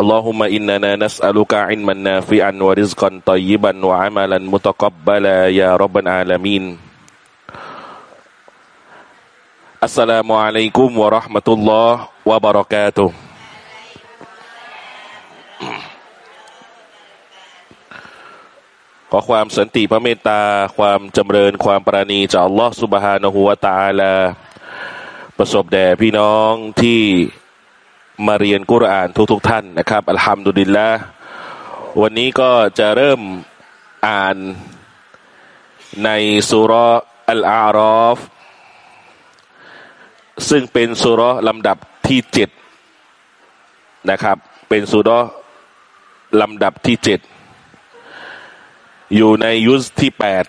اللهم إننا نسألك علما نافعا ورزقا طيبا وعملا متقبلا يا رب العالمين السلام عليكم ورحمة الله وبركاته ขอความสันติพระเมตตาความจำเริญความปราณีจากอัลลอฮฺสุบฮานะฮูวาตาลา ประสบแด่พี่น้องที่ มาเรียนกุรอานทุกๆทท่านนะครับ อัลฮัมดุลิลละวันนี้ก็จะเริ่มอ่านในสุรอัลอารอฟซึ่งเป็นสุรลำดับที่เจ็ดนะครับ เป็นสุรลำดับที่เจ็ดอยู่ในยุสที่แปด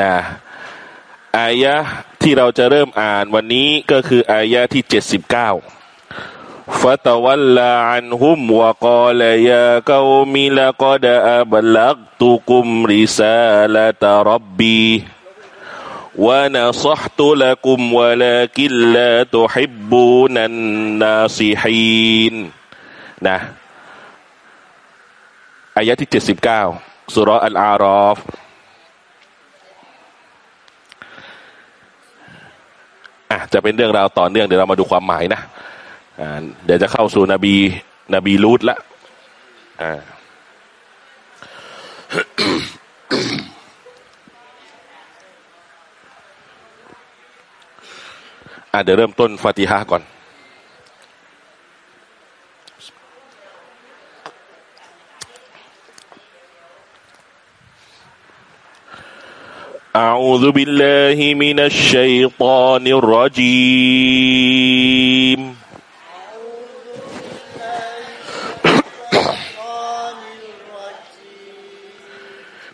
นะอายะที่เราจะเริ่มอ่านวันนี้ก็คืออายะที่เจ็ดสิบเก้า فتولى عنهم وقال يا قوم لقد أبلغتكم رسالة ربي ونصحت لكم ولكن لا تحبون الناصحين นะอายะที่เจ็ดสิบเก้าสุรอัลอารอฟอ่ะจะเป็นเรื่องราวต่อเนื่องเดี๋ยวเรามาดูความหมายนะ เดี๋ยวจะเข้าสู่นบีนบีลูตละอ่าเดี๋ยวเริ่มต้นฟาติฮะก่อนอาอูซุบิลลาฮิมินัชชัยตานิรรจี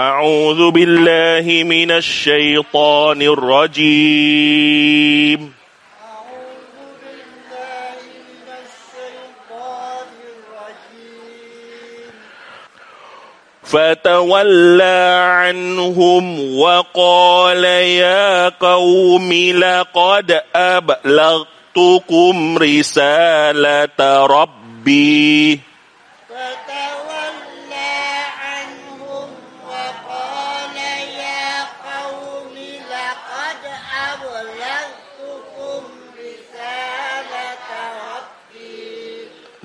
أعوذ بالله من الشيطان الرجيم. فتولى عنهم وقال يا قوم لقد أبلغتكم رسالة ربي.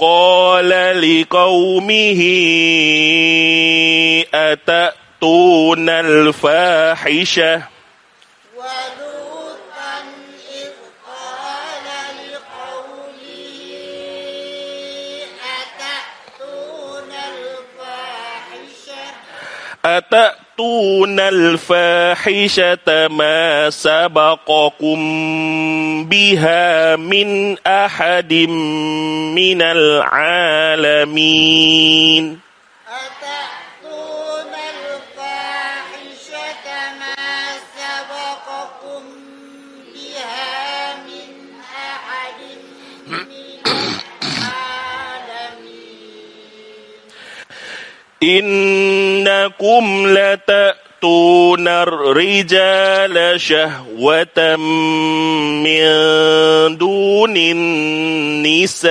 قال لقومه أتأتون الفاحشة؟ ولوطا إذ قال لقومه أتأتون الفاحشة؟ أتأتون الفاحشة ما سبقكم بها من أحد من العالمين. إنكم لتأتون الرجال شهوة من دون النساء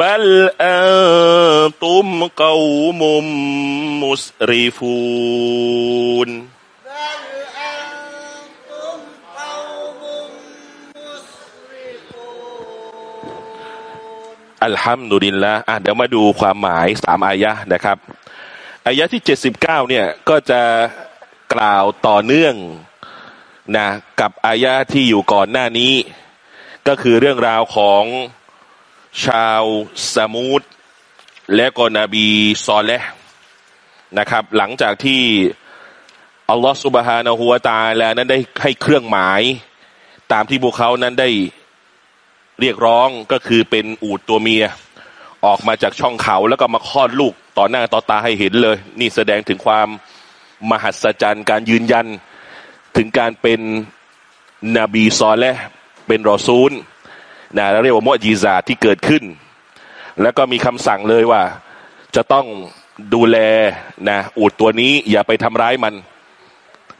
บัลอันตุมกาวมุมมุสริฟูนอัลฮัมดุลิลละอะเดี๋ยวมาดูความหมายสามอายะนะครับอายะที่เจ็ดสิบเก้าเนี่ยก็จะกล่าวต่อเนื่องนะกับอายะที่อยู่ก่อนหน้านี้ ก็คือเรื่องราวของ ชาวษะมูดและก็นบีซอลิห์นะครับ หลังจากที่อัลลอฮฺسبحانه وتعالىนั้นได้ให้เครื่องหมาย ตามที่พวกเขานั้นได้เรียกร้องก็คือเป็นอูฐตัวเมีย ออกมาจากช่องเขาแล้วก็มาคลอดลูกต่อหน้าต่อตาให้เห็นเลย นี่แสดงถึงความมหัศจรรย์การยืนยัน ถึงการเป็นนบีซอลและห์เป็นรอซูล นะแล้วเรียกว่ามอจีซาที่เกิดขึ้น แล้วก็มีคำสั่งเลยว่า จะต้องดูแลนะอูดตัวนี้อย่าไปทำร้ายมัน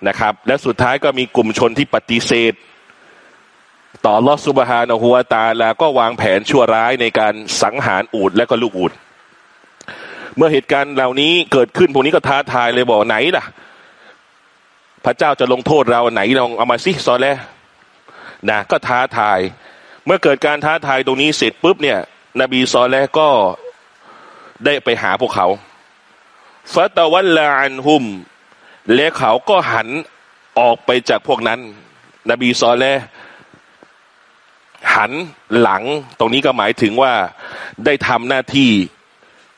นะครับ และสุดท้ายก็มีกลุ่มชนที่ปฏิเสธ ต่อลอสุบฮานะฮัวตาแลาก็วางแผนชั่วร้ายในการสังหารอูดและก็ลูกอูดเมื่อเหตุการณ์เหล่านี้เกิดขึ้นพวกนี้ก็ท้าทายเลยบอกไหนล่ะ พระเจ้าจะลงโทษเราไหนลองเอามาสิซอแลนะก็ท้าทาย เมื่อเกิดการท้าทายตรงนี้เสร็จปุ๊บเนี่ย นบีซอแลก็ได้ไปหาพวกเขาฟาตวัลลาอันฮุม และเขาก็หันออกไปจากพวกนั้น นบีซอแลหันหลังตรงนี้ก็หมายถึงว่าได้ทำหน้าที่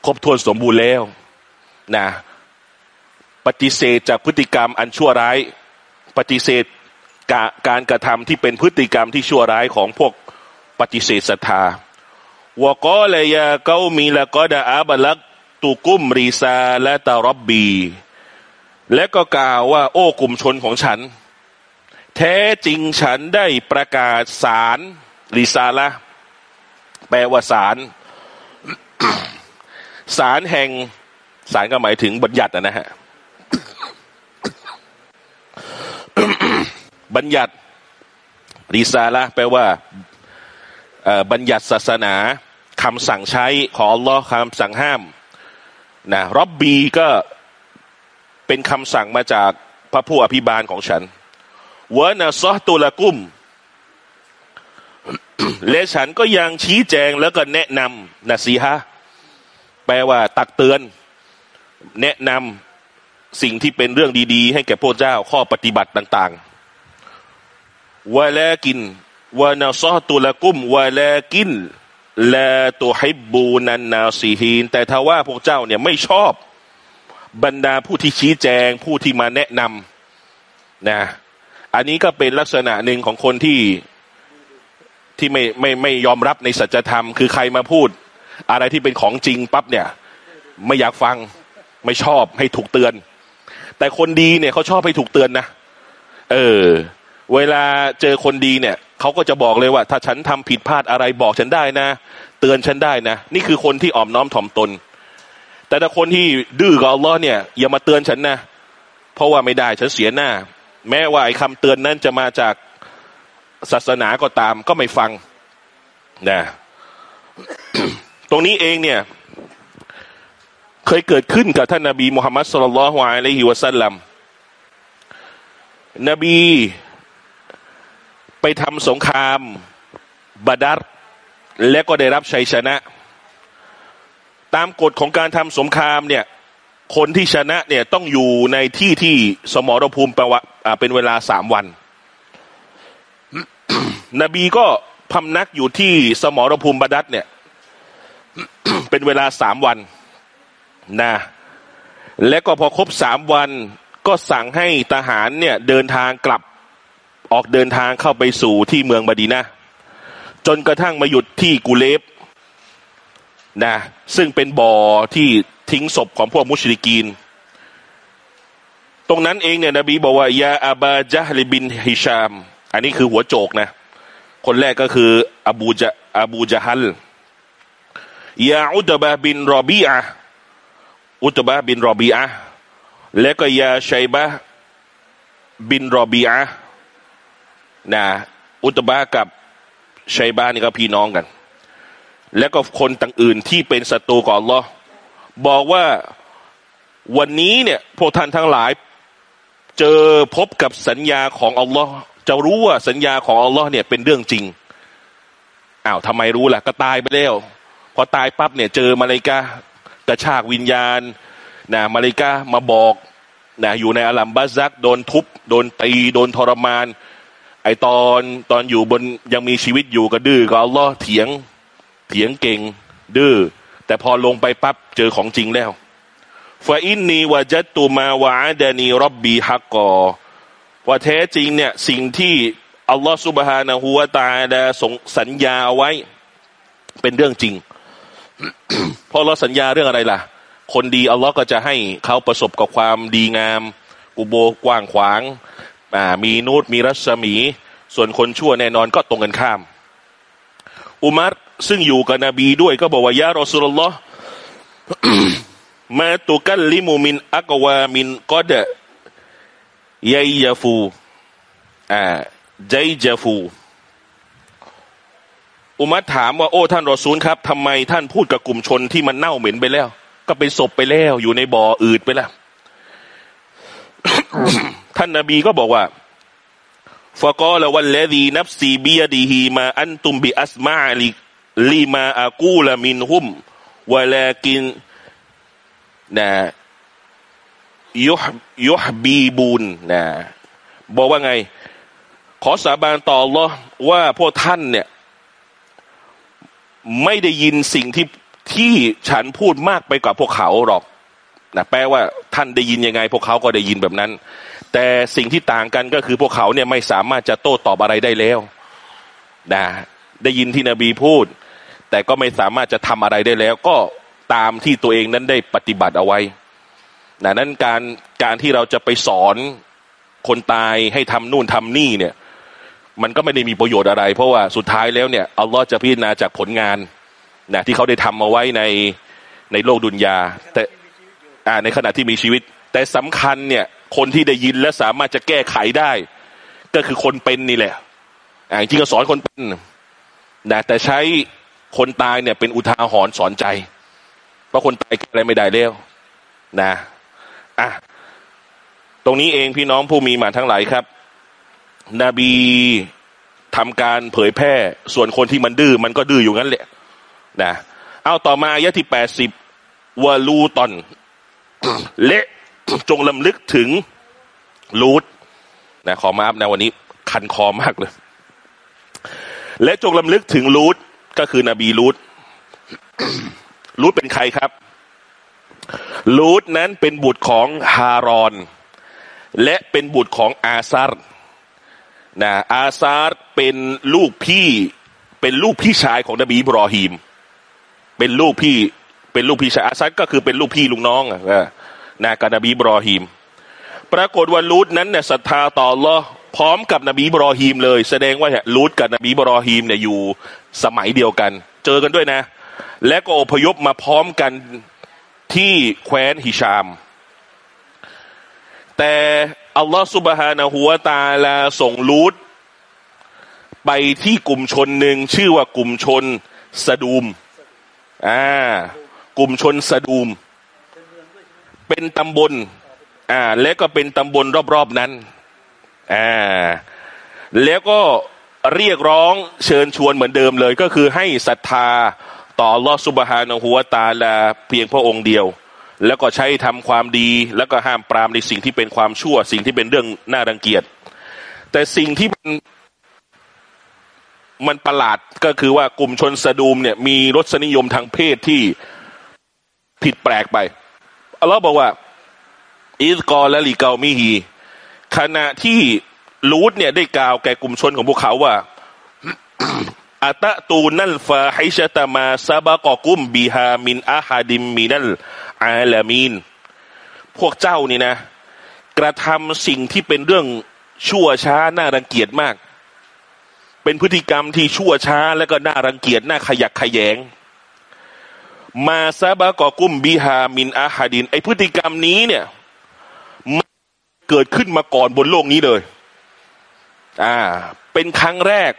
ครบถ้วนสมบูรณ์แล้วนะปฏิเสธจากพฤติกรรมอันชั่วร้าย ปฏิเสธการกระทำที่เป็นพฤติกรรมที่ชั่วร้ายของพวก ปฏิเสธศรัทธาวกอเลยาเกามีละก็ดาอาบลักตุกุมรีซาและตารบบี และก็กล่าวว่า โอ้กลุ่มชนของฉัน แท้จริงฉันได้ประกาศสารริซาละแปลว่าสารสารแห่งสารก็หมายถึงบัญญัตินะฮะบัญญัติริซาละแปลว่า บัญญัติศาสนาคำสั่งใช้ของอัลลอฮ์คำสั่งห้ามนะร็อบบีก็เป็นคำสั่งมาจากพระผู้อภิบาลของฉันวะนะซอตุลกุม และฉันก็ยังชี้แจงแล้วก็แนะนำนะซีฮะแปลว่าตักเตือน แนะนำสิ่งที่เป็นเรื่องดี ๆ ให้แก่พระเจ้าข้อปฏิบัติต่างๆวะแลกิน วะนาซอตุละกุมวะแลกินลาตุฮิบบูนันนาซีฮีน แต่ถ้าว่าพวกเจ้าเนี่ยไม่ชอบบรรดาผู้ที่ชี้แจงผู้ที่มาแนะนำนะ อันนี้ก็เป็นลักษณะหนึ่งของคนที่ที่ไม่ไม่ไม่ยอมรับในสัจธรรม คือใครมาพูด อะไรที่เป็นของจริงปั๊บเนี่ย ไม่อยากฟังไม่ชอบให้ถูกเตือน แต่คนดีเนี่ยเขาชอบให้ถูกเตือนนะ เออ เวลาเจอคนดีเนี่ย เขาก็จะบอกเลยว่า ถ้าฉันทำผิดพลาดอะไรบอกฉันได้นะ เตือนฉันได้นะ นี่คือคนที่อ่อมน้อมถ่อมตน แต่ถ้าคนที่ดื้อกับอัลลอฮ์เนี่ยอย่ามาเตือนฉันนะ เพราะว่าไม่ได้ฉันเสียหน้า แม้ว่าไอ้คำเตือนนั้นจะมาจากศาสนาก็ตามก็ไม่ฟังนะตรงนี้เองเนี่ย เคยเกิดขึ้นกับท่านนาบีมุฮัมมัดสุลลัลฮวาอะลัยฮิวะสัลลัมนบี ไปทำสงครามบาดัรและก็ได้รับชัยชนะ ตามกฎของการทำสงครามเนี่ยคนที่ชนะเนี่ยต้องอยู่ในที่ที่สมรภูมิประวะอ่าเป็นเวลาสามวัน นบีก็พำนักอยู่ที่สมรภูมิบาดัรเนี่ย เป็นเวลาสามวันนะและก็พอครบสามวันก็สั่งให้ทหารเนี่ยเดินทางกลับ ออกเดินทางเข้าไปสู่ที่เมืองบดีนะจนกระทั่งมาหยุดที่กูเลฟนะซึ่งเป็นบ่อที่ทิ้งศพของพวกมุชริกีน ตรงนั้นเองเนี่ยนบีบอกว่ายาอาบาจาลิบินฮิชาม อันนี้คือหัวโจกนะ คนแรกก็คืออบูจาอบูจาฮัลยาอุตบะบินรอบีอะอุตบะบินรอบีอะและก็ยาชัยบะบินรอบีอะ นะอุตบะกับชัยบะนี่ก็พี่น้องกัน แล้วก็คนต่างอื่นที่เป็นศัตรูกับอัลลอฮ์บอกว่าวันนี้เนี่ยพวกท่านทั้งหลายเจอพบกับสัญญาของอัลลอฮ์จะรู้ว่าสัญญาของอัลลอฮ์เนี่ยเป็นเรื่องจริงอ้าวทำไมรู้ล่ะ ก็ตายไปแล้ว พอตายปั๊บเนี่ย เจอมาเลกากระชากวิญญาณนะมาเลกามาบอกนะอยู่ในอัลัมบัซักโดนทุบ โดนตี โดนทรมาน อตอนตอนอยู่บนยังมีชีวิตอยู่ก็ดื้อก็อัลลอฮ์เถียงเถียงเก่ง ดื้อแต่พอลงไปปั๊บเจอของจริงแล้วฟาอินนีวะจัตตุมาวะอาดานีรับบีฮักกอว่าแท้จริงเนี่ยสิ่งที่อัลลอฮ์สุบฮานะฮูวาตาดาส่งสัญญาไว้เป็นเรื่องจริงเพราะเราสัญญาเรื่องอะไรล่ะ คนดีอัลลอฮ์ก็จะให้เขาประสบกับความดีงาม อุโบกว้างขวาง มีนูตมีรัศมี ส่วนคนชั่วแน่นอนก็ตรงกันข้าม อุมัรซึ่งอยู่กับนบีด้วยก็บอกว่ายารอสุลลอฮ์มาตุกัลลิมูมินอักวามินก็เดยัยยาฟูอ่าใจยาฟูอุมัรถามว่าโอ้ท่านรอซูลครับทำไมท่านพูดกับกลุ่มชนที่มันเน่าเหม็นไปแล้ว ก็เป็นศพไปแล้ว อยู่ในบ่ออืดไปแล้ว ท่านนาบีก็บอกว่าฟะกอละวันลดีนับซีบียดีฮีมาอันตุมบิอัสมาลิลีมาอากูลามินหุมวะลากินนะยุฮยุฮบีบูนนะบอกว่าไง ขอสาบานต่อรอว่าพวกท่านเนี่ย ไม่ได้ยินสิ่งที่ที่ฉันพูดมากไปกว่าพวกเขาหรอกนะแปลว่าท่านได้ยินยังไง พวกเขาก็ได้ยินแบบนั้น แต่สิ่งที่ต่างกันก็คือพวกเขาเนี่ยไม่สามารถจะโต้ตอบอะไรได้แล้วนะได้ยินที่นบีพูด แต่ก็ไม่สามารถจะทำอะไรได้แล้ว ก็ตามที่ตัวเองนั้นได้ปฏิบัติเอาไว้นะนั้นการการที่เราจะไปสอนคนตายให้ทำนู่นทำนี่เนี่ย มันก็ไม่ได้มีประโยชน์อะไร เพราะว่าสุดท้ายแล้วเนี่ยอัลลอฮ์จะพิจารณาจากผลงานนะที่เขาได้ทำเอาไว้ในในโลกดุนยาแต่ในขณะที่มีชีวิต แต่สำคัญเนี่ย คนที่ได้ยินและสามารถจะแก้ไขได้ ก็คือคนเป็นนี่แหละอ่าจริงก็สอนคนเป็นนะแต่ใช้คนตายเนี่ยเป็นอุทาหรณ์สอนใจ เพราะคนตายอะไรไม่ได้แล้วนะอะตรงนี้เองพี่น้องผู้มีมาทั้งหลายครับ นบีทำการเผยแพร่ส่วนคนที่มันดื้อมันก็ดื้ออยู่งั้นแหละนะเอาต่อมาอายะที่แปดสิบวาลูตอนและ จงลำลึกถึงลูดนะขอมาอัฟนะวันนี้คันคอมากเลย และจงรำลึกถึงลูดก็คือนบีลูดลูดเป็นใครครับลูดนั้นเป็นบุตรของฮารอน และเป็นบุตรของอาซาร์นะอาซาร์เป็นลูกพี่ เป็นลูกพี่ชายของนบีอิบรอฮีม เป็นลูกพี่ เป็นลูกพี่ชายอาซัรก็คือเป็นลูกพี่ลุงน้องอะ นะกับนบีบรอฮีม ปรากฏว่าลูดนั้นเนี่ยศรัทธาต่อลอพร้อมกับนบีบรอฮีมเลย แสดงว่าลูดกับนบีบรอฮีมเนี่ยอยู่สมัยเดียวกัน เจอกันด้วยนะ และก็อพยพมาพร้อมกันที่แคว้นฮิชาม แต่อัลลอฮฺสุบฮานะฮัวตาลาส่งลูดไปที่กลุ่มชนหนึ่งชื่อว่ากลุ่มชนสะดูม อ่า กลุ่มชนสะดูม เป็นตำบลอ่าและก็เป็นตำบลรอบๆนั้นอ่าแล้วก็เรียกร้องเชิญชวนเหมือนเดิมเลย ก็คือให้ศรัทธาต่อลอสุบฮานะหัวตาลาเพียงพระองค์เดียว แล้วก็ใช้ทำความดีแล้วก็ห้ามปรามในสิ่งที่เป็นความชั่ว สิ่งที่เป็นเรื่องน่ารังเกียจ แต่สิ่งที่มันมันประหลาดก็คือว่ากลุ่มชนสะดูมเนี่ยมีรสนิยมทางเพศที่ผิดแปลกไป อัลลอฮ์บอกว่า อิสกอและลีเกามิฮีขณะที่ลูดเนี่ยได้กล่าวแก่กลุ่มชนของพวกเขาว่าอัตตูนัลฟาฮิชตามาซาบะกอกุมบีฮามินอาฮาดิมมินัลอาลามีน พวกเจ้านี่นะ กระทำสิ่งที่เป็นเรื่องชั่วช้าน่ารังเกียจมาก เป็นพฤติกรรมที่ชั่วช้าและก็น่ารังเกียจน่าขยักขยง มาซาบะกอกุมบีฮามินอาฮาดิน ไอพฤติกรรมนี้เนี่ยเกิดขึ้นมาก่อนบนโลกนี้เลย อ่า เป็นครั้งแรก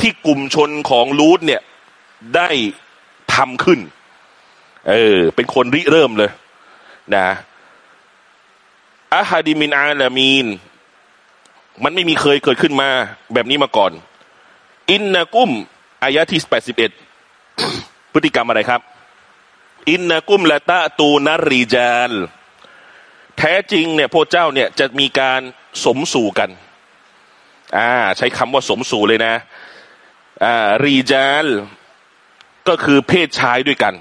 ที่กลุ่มชนของลูดเนี่ย ได้ทำขึ้น เออ เป็นคนริเริ่มเลย นะอาฮาดิมินอาลามีน มันไม่มีเคยเกิดขึ้นมา แบบนี้มาก่อน อินนากุมอายะที่แปดสิบเอ็ดพฤติกรรมอะไรครับ อินนากุมละตะตูนารีจาลแท้จริงเนี่ยพวกเจ้าเนี่ยจะมีการสมสู่กัน อ่า ใช้คำว่าสมสู่เลยนะ อ่า รีจาลก็คือเพศชายด้วยกัน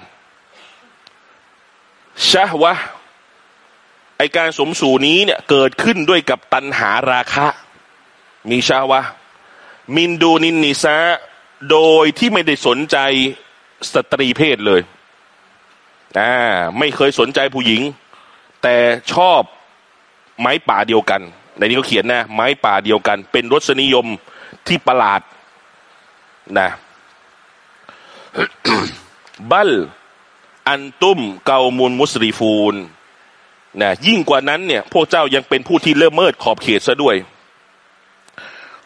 ชะวะไอการสมสู่นี้เนี่ยเกิดขึ้นด้วยกับตัณหาราคะ มีชาวะ มินดูนินนิซะโดยที่ไม่ได้สนใจสตรีเพศเลย อ่าไม่เคยสนใจผู้หญิง แต่ชอบไม้ป่าเดียวกัน ในนี้เขาเขียนนะ ไม้ป่าเดียวกัน เป็นรสนิยมที่ประหลาดนะบัลอันตุ้มเกามุนมุสรีฟูนนะยิ่งกว่านั้นเนี่ย พวกเจ้ายังเป็นผู้ที่เริ่มเมิดขอบเขตซะด้วย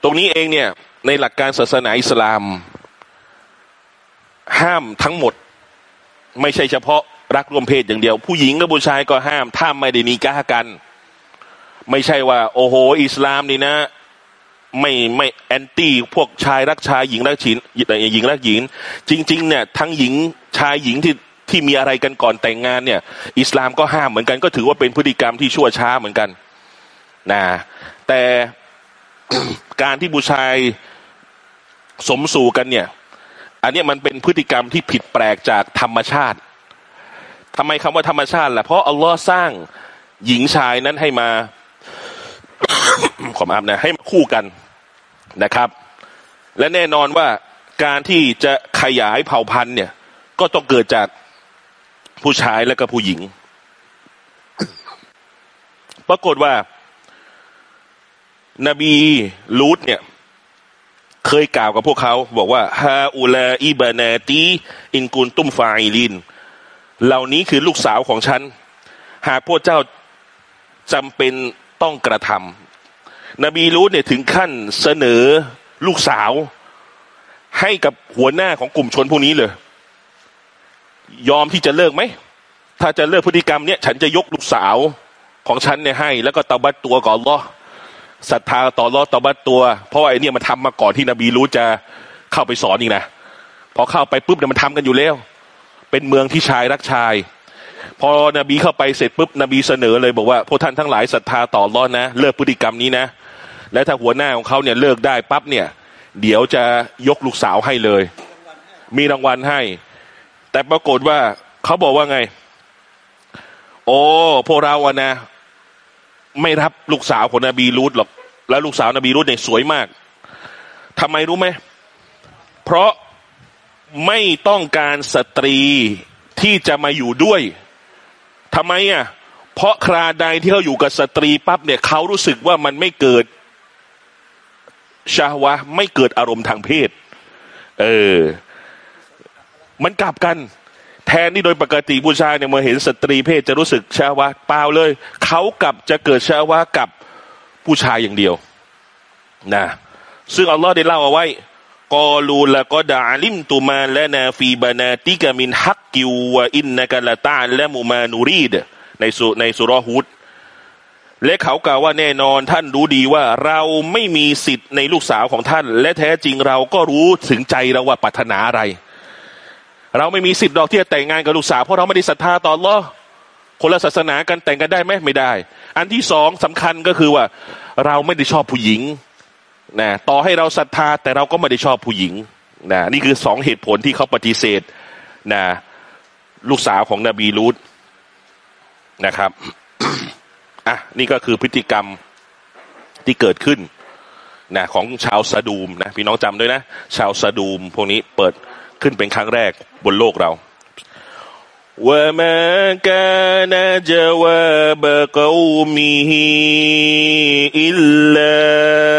ตรงนี้เองเนี่ย ในหลักการศาสนาอิสลาม ห้ามทั้งหมด ไม่ใช่เฉพาะรักร่วมเพศอย่างเดียว ผู้หญิงกับผู้ชายก็ห้าม ถ้าไม่ได้มีก้ากัน ไม่ใช่ว่า โอ้โห อิสลามนี่นะ ไม่ไม่แอนตี้พวกชายรักชายหญิงรักหญิงหญิงรักหญิง จริง ๆ เนี่ย ทั้งหญิงชายหญิงที่ที่มีอะไรกันก่อนแต่งงานเนี่ย อิสลามก็ห้ามเหมือนกัน ก็ถือว่าเป็นพฤติกรรมที่ชั่วช้าเหมือนกันนะแต่การที่ผู้ชายสมสู่กันเนี่ย อันนี้มันเป็นพฤติกรรมที่ผิดแปลกจากธรรมชาติทำไมคำว่าธรรมชาติล่ะเพราะอัลลอฮ์สร้างหญิงชายนั้นให้มาขอมาอับนะให้คู่กันนะครับ และแน่นอนว่าการที่จะขยายเผ่าพันธุ์เนี่ย ก็ต้องเกิดจากผู้ชายและก็ผู้หญิง ปรากฏว่า นบีลูดเนี่ย เคยกล่าวกับพวกเขา บอกว่าฮาอูลาอิบานาตีอินกุนตุมฟาอิลิน เหล่านี้คือลูกสาวของฉัน หากพวกเจ้าจำเป็นต้องกระทำนบีรู้เนี่ยถึงขั้นเสนอลูกสาว ให้กับหัวหน้าของกลุ่มชนพวกนี้เลย ยอมที่จะเลิกไหม ถ้าจะเลิกพฤติกรรมเนี่ย ฉันจะยกลูกสาวของฉันเนี่ยให้ แล้วก็ตบัดตัวก่อนล้อ ศรัทธาต่อล้อตบัดตัว เพราะไอ้นี่มันทำมาก่อนที่นบีรู้จะเข้าไปสอนอีกนะพอเข้าไปปุ๊บเนี่ยมันทำกันอยู่แล้ว เป็นเมืองที่ชายรักชาย พอนบีเข้าไปเสร็จปุ๊บนบีเสนอเลยบอกว่าพวกท่านทั้งหลายศรัทธาต่อรอดนะ เลิกพฤติกรรมนี้นะ และถ้าหัวหน้าของเขาเนี่ยเลิกได้ปั๊บเนี่ย เดี๋ยวจะยกลูกสาวให้เลย มีรางวัลให้ แต่ปรากฏว่าเขาบอกว่าไง โอ้พวกเราอะนะ ไม่รับลูกสาวของนบีรูดหรอก แล้วลูกสาวนบีรูดเนี่ยสวยมากทำไมรู้ไหมเพราะไม่ต้องการสตรีที่จะมาอยู่ด้วยทำไมอะ เพราะคราใดที่เขาอยู่กับสตรีปั๊บเนี่ยเขารู้สึกว่ามันไม่เกิดชาวะไม่เกิดอารมณ์ทางเพศ เออ มันกลับกัน แทนที่โดยปกติผู้ชายเนี่ยเมื่อเห็นสตรีเพศจะรู้สึกชาวะเปล่าเลย เขากลับจะเกิดชะฮ์วะฮ์กับผู้ชายอย่างเดียวนะซึ่งอัลลอฮ์ได้เล่าเอาไว้قالوا لقد علمت ما لنا في بناتك من حق وإنك لتعلم ما نريدในสุในซูเราะฮ์ฮูดและเขากล่าวว่าแน่นอนท่านรู้ดีว่าเราไม่มีสิทธิ์ในลูกสาวของท่าน และแท้จริงเราก็รู้ถึงใจเราว่าปรารถนาอะไร เราไม่มีสิทธิ์ดอกที่จะแต่งงานกับลูกสาวเพราะเราไม่ได้ศรัทธาต่อลอคนละศาสนากันแต่งกันได้ไหมไม่ได้ อันที่สองสำคัญก็คือว่า เราไม่ได้ชอบผู้หญิงนะต่อให้เราศรัทธาแต่เราก็ไม่ได้ชอบผู้หญิงนะนี่คือสองเหตุผลที่เขาปฏิเสธนะลูกสาวของนบีลูตนะครับอะนี่ก็คือพฤติกรรมที่เกิดขึ้นนะของชาวซาดูมนะพี่น้องจำด้วยนะ ชาวซาดูมพวกนี้เปิดขึ้นเป็นครั้งแรก บนโลกเราว่ามาคานะจาวาบะกอมิฮิอิลลา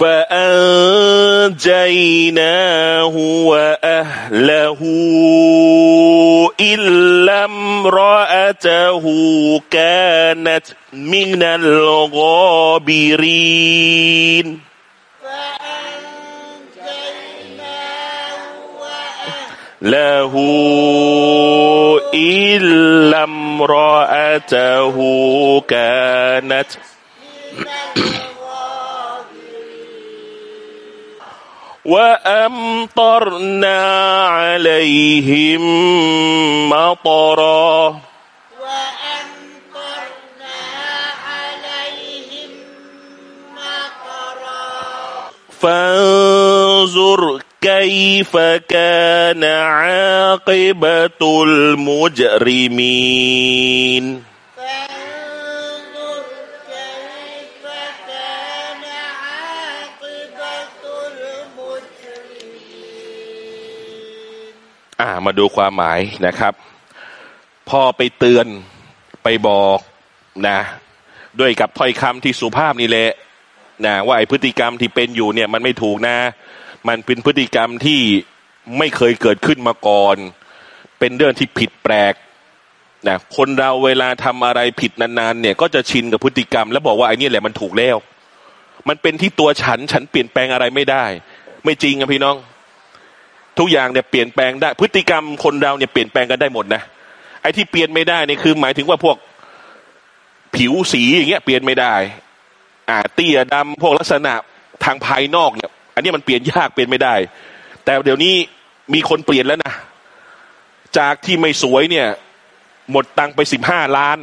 فأنجيناه وأهله إلا امرأته كانت من الغابرين. له إلا امرأته كانت وأمطرنا عليهم مطرا. وأمطرنا عليهم مطرا. فانظر كيف كان عاقبة المجرمين. อ่ามาดูความหมายนะครับ พ่อไปเตือนไปบอกนะ ด้วยกับถ้อยคำที่สุภาพนี่แหละนะว่าไอพฤติกรรมที่เป็นอยู่เนี่ย มันไม่ถูกนะ มันเป็นพฤติกรรมที่ไม่เคยเกิดขึ้นมาก่อน เป็นเรื่องที่ผิดแปลกนะคนเราเวลาทำอะไรผิดนานๆ เนี่ย ก็จะชินกับพฤติกรรม แล้วบอกว่าไอ้นี่แหละมันถูกแล้ว มันเป็นที่ตัวฉันฉันเปลี่ยนแปลงอะไรไม่ได้ ไม่จริงอะพี่น้อง ทุกอย่างเนี่ยเปลี่ยนแปลงได้ พฤติกรรมคนเราเนี่ยเปลี่ยนแปลงกันได้หมดนะไอ้ที่เปลี่ยนไม่ได้เนี่ยคือ หมายถึงว่าพวกผิวสีอย่างเงี้ยเปลี่ยนไม่ได้ อ่าเตี้ยดำพวกลักษณะทางภายนอกเนี่ย อันนี้มันเปลี่ยนยากเปลี่ยนไม่ได้ แต่เดี๋ยวนี้มีคนเปลี่ยนแล้วนะจากที่ไม่สวยเนี่ย หมดตังไปสิบห้าล้าน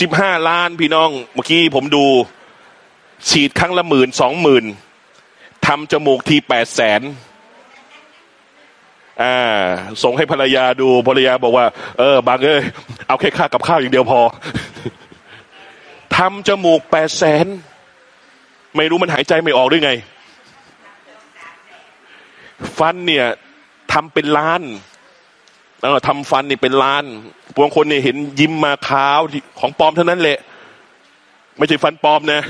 สิบห้าล้านพี่น้อง เมื่อกี้ผมดู ฉีดครั้งละหมื่นสองหมื่นทำจมูกทีแปดแสน อ่า ส่งให้ภรรยาดูภรรยาบอกว่า เออบางเอ้ยเอาแค่ค่ากับข้าวอย่างเดียวพอทำจมูกแปดแสนไม่รู้มันหายใจไม่ออกด้วยไง ฟันเนี่ยทำเป็นล้านเออทำฟันนี่เป็นล้านบางคนเนี่ยเห็นยิ้มมาขาวของปลอมเท่านั้นแหละ ไม่ใช่ฟันปลอมนะ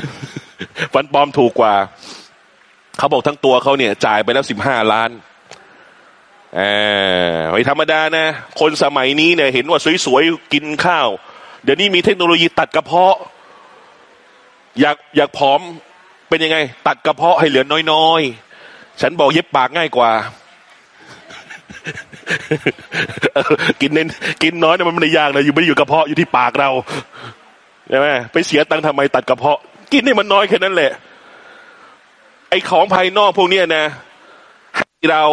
ฟันปลอมถูกกว่า เขาบอกทั้งตัวเขาเนี่ย จ่ายไปแล้วสิบห้าล้าน อ่าไม่ธรรมดานะ คนสมัยนี้เนี่ยเห็นว่าสวยๆ กินข้าว เดี๋ยวนี้มีเทคโนโลยีตัดกระเพาะ อยากอยากผอมเป็นยังไง ตัดกระเพาะให้เหลือน้อยๆ ฉันบอกเย็บปากง่ายกว่า กินเน้นกินน้อยเนี่ยมันไม่ได้ยากนะอยู่ไม่ได้อยู่กระเพาะอยู่ที่ปากเราใช่ไหมไปเสียตังค์ทำไมตัดกระเพาะ กินนี่มันน้อยแค่นั้นแหละ ไอ้ของภายนอกพวกเนี้ยนะให้เรา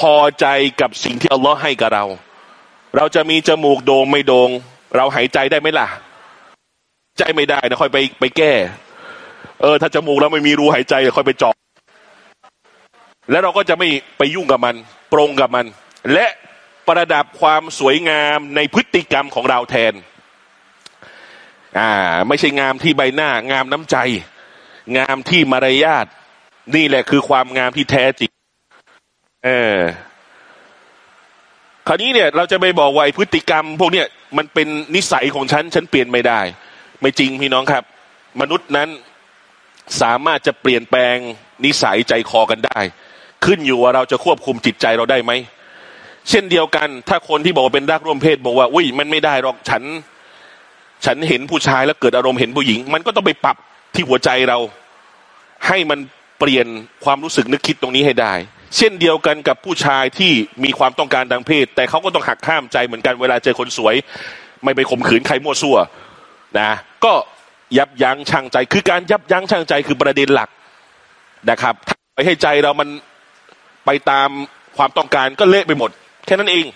พอใจกับสิ่งที่อัลลอฮ์ให้กับเรา เราจะมีจมูกโด่งไม่โด่งเราหายใจได้ไหมล่ะ ใจไม่ได้นะค่อยไปไปแก้ เออ ถ้าจมูกเราไม่มีรูหายใจค่อยไปเจาะแล้วเราก็จะไม่ไปยุ่งกับมัน ปรงกับมัน และประดับความสวยงามในพฤติกรรมของเราแทน อ่า ไม่ใช่งามที่ใบหน้า งามน้ำใจ งามที่มารยาทนี่แหละคือความงามที่แท้จริง เออคราวนี้เนี่ย เราจะไปบอกว่าพฤติกรรม พวกเนี้ยมันเป็นนิสัยของฉัน ฉันเปลี่ยนไม่ได้ ไม่จริงพี่น้องครับ มนุษย์นั้นสามารถจะเปลี่ยนแปลงนิสัยใจคอกันได้ ขึ้นอยู่ว่าเราจะควบคุมจิตใจเราได้ไหมเช่นเดียวกัน ถ้าคนที่บอกว่าเป็นรักร่วมเพศบอกว่าอุ้ยมันไม่ได้หรอกฉัน ฉันเห็นผู้ชายแล้วเกิดอารมณ์เห็นผู้หญิง มันก็ต้องไปปรับที่หัวใจเรา ให้มันเปลี่ยนความรู้สึกนึกคิดตรงนี้ให้ได้ เช่นเดียวกันกับผู้ชายที่มีความต้องการทางเพศ แต่เขาก็ต้องหักห้ามใจเหมือนกันเวลาเจอคนสวย ไม่ไปข่มขืนใครมั่วซั่วนะ ก็ยับยั้งชั่งใจ คือการยับยั้งชั่งใจคือประเด็นหลักนะครับไปให้ใจเรามันไปตามความต้องการก็เละไปหมด แค่นั้นเอง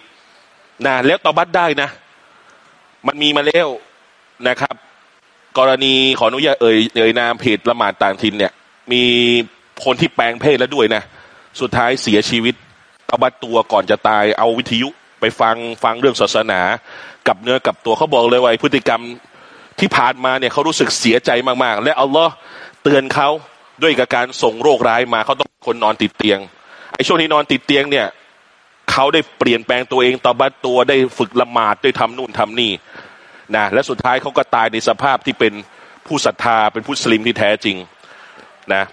นะแล้วต่อบัตได้นะ มันมีมาแล้วนะครับ กรณีขออนุญาตเอ่ยเอ่ยนามเพจละหมาดต่างถิ่นเนี่ย มีคนที่แปลงเพศแล้วด้วยนะ สุดท้ายเสียชีวิตเอาบัตตัวก่อนจะตายเอาวิทยุไปฟังฟังเรื่องศาสนา กับเนื้อกับตัวเขาบอกเลยว่าพฤติกรรมที่ผ่านมาเนี่ยเขารู้สึกเสียใจมากๆ และอัลลอฮ์เตือนเขาด้วยกับการส่งโรคร้ายมาเขาต้องคนนอนติดเตียงไอ้ช่วงที่นอนติดเตียงเนี่ยเขาได้เปลี่ยนแปลงตัวเองตบัดตัวได้ฝึกละหมาดได้ทำนู่นทำนี่นะและสุดท้ายเขาก็ตายในสภาพที่เป็นผู้ศรัทธาเป็นผู้สลิมที่แท้จริงนะ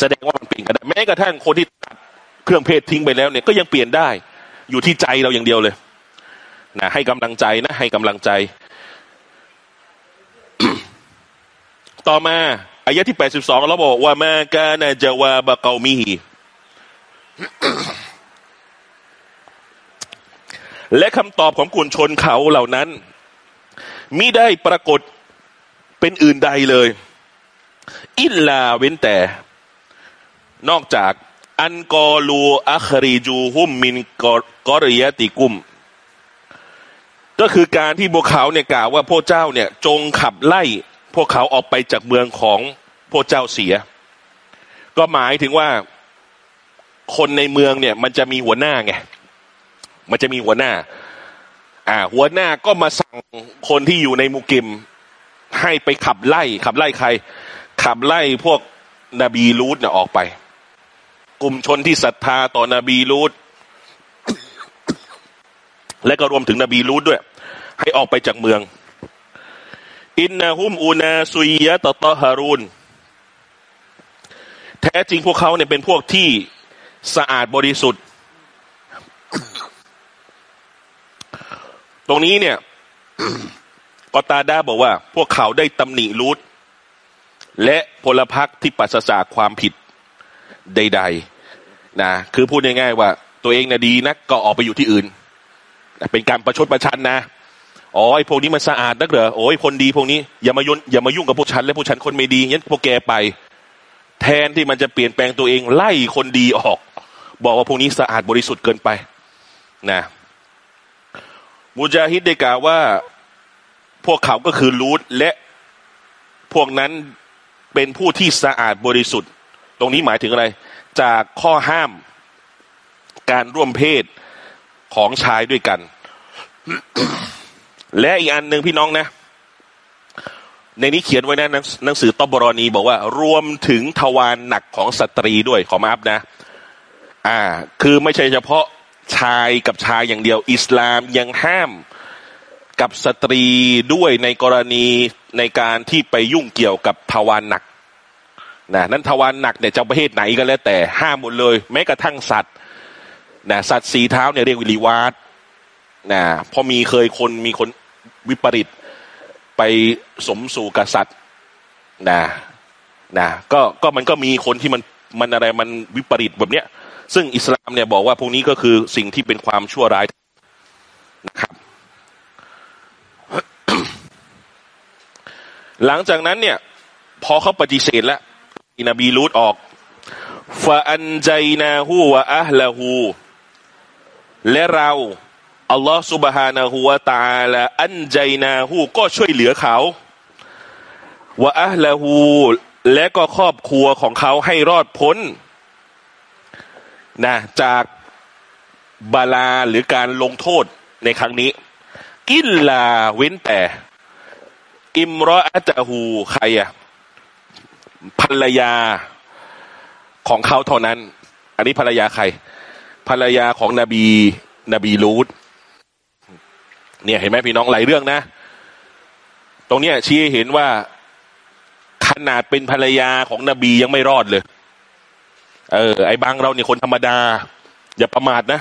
แสดงว่ามันเปลี่ยนกันได้แม้กระทั่งคนที่ตัดเครื่องเพศทิ้งไปแล้วเนี่ยก็ยังเปลี่ยนได้ อยู่ที่ใจเราอย่างเดียวเลยนะให้กำลังใจนะ ให้กำลังใจ ต่อมาอายะที่แปดสิบสองเราบอกว่ามากานาจาวาบะเกามีฮีและคำตอบของกลุ่มชนเขาเหล่านั้นมิได้ปรากฏเป็นอื่นใดเลย อิลลาเว้นแต่ นอกจากอันกอลูอัครีจูฮุมมินกอริยติกุม ก็คือการที่พวกเขาเนี่ยกล่าวว่าพวกเจ้าเนี่ยจงขับไล่พวกเขาออกไปจากเมืองของพวกเจ้าเสีย ก็หมายถึงว่าคนในเมืองเนี่ย มันจะมีหัวหน้าไง มันจะมีหัวหน้า อ่า หัวหน้าก็มาสั่งคนที่อยู่ในมุกิม ให้ไปขับไล่ ขับไล่ใคร ขับไล่พวกนบีลูดเนี่ยออกไป กลุ่มชนที่ศรัทธาต่อนบีลูดและก็รวมถึงนบีลูดด้วย ให้ออกไปจากเมือง อินนาฮุมอูนาซุยยะตะตอฮารุนแท้จริงพวกเขาเนี่ยเป็นพวกที่สะอาดบริสุทธิ์ ตรงนี้เนี่ยกอตาดาบอกว่า พวกเขาได้ตำหนิรูทและพลพรรคที่ปัสสาความผิด ใด ๆ นะ คือพูดง่ายๆว่า ตัวเองนะดีนักก็ออกไปอยู่ที่อื่นเป็นการประชดประชันนะอ๋อไอ้พวกนี้มันสะอาดนักเหรอโอ้ยคนดีพวกนี้อย่ามายุ่งอย่ามายุ่งกับพวกฉันและพวกฉันคนไม่ดีงั้นพวกแกไป แทนที่มันจะเปลี่ยนแปลงตัวเองไล่คนดีออก บอกว่าพวกนี้สะอาดบริสุทธิ์เกินไป นะมูจาฮิดได้กล่าวว่าพวกเขาก็คือรูทและพวกนั้นเป็นผู้ที่สะอาดบริสุทธิ์ ตรงนี้หมายถึงอะไร จากข้อห้ามการร่วมเพศของชายด้วยกัน และอีกอันหนึ่งพี่น้องนะ ในนี้เขียนไว้นะหนังสือตบรอนีบอกว่า รวมถึงทวารหนักของสตรีด้วยขอมาอัฟนะ อ่า คือไม่ใช่เฉพาะชายกับชายอย่างเดียว อิสลามยังห้ามกับสตรีด้วยในกรณีในการที่ไปยุ่งเกี่ยวกับทวารหนัก นะนั้นทวารหนักเนี่ยจะประเภทไหนก็แล้วแต่ห้ามหมดเลย แม้กระทั่งสัตว์นะสัตว์สี่เท้าเนี่ยเรียกلواطนะพอมีเคยคนมีคนวิปริตไปสมสู่กษัตริย์นะนะก็ก็มันก็มีคนที่มันมันอะไรมันวิปริตแบบเนี้ย ซึ่งอิสลามเนี่ยบอกว่าพวกนี้ก็คือสิ่งที่เป็นความชั่วร้ายนะครับ หลังจากนั้นเนี่ย พอเขาปฏิเสธแล้ว นบีลูดออกฟาอันใจนาหูวะอัลลหูและเราอัลลอฮฺสุบฮานะฮูวาตาละอันใจนาหูก็ช่วยเหลือเขาวะอัลลหูและก็ครอบครัวของเขาให้รอดพ้นนะจากบาลาหรือการลงโทษในครั้งนี้อิลลาเว้นแต่ อิมรออัตหูใครอะ ภรรยาของเขาเท่านั้น อันนี้ภรรยาใคร ภรรยาของนบี นบีลูดเนี่ยเห็นไหมพี่น้องหลายเรื่องนะ ตรงเนี้ยชี้เห็นว่าขนาดเป็นภรรยาของนบียังไม่รอดเลย เออ ไอ้บางเราเนี่ยคนธรรมดา อย่าประมาทนะ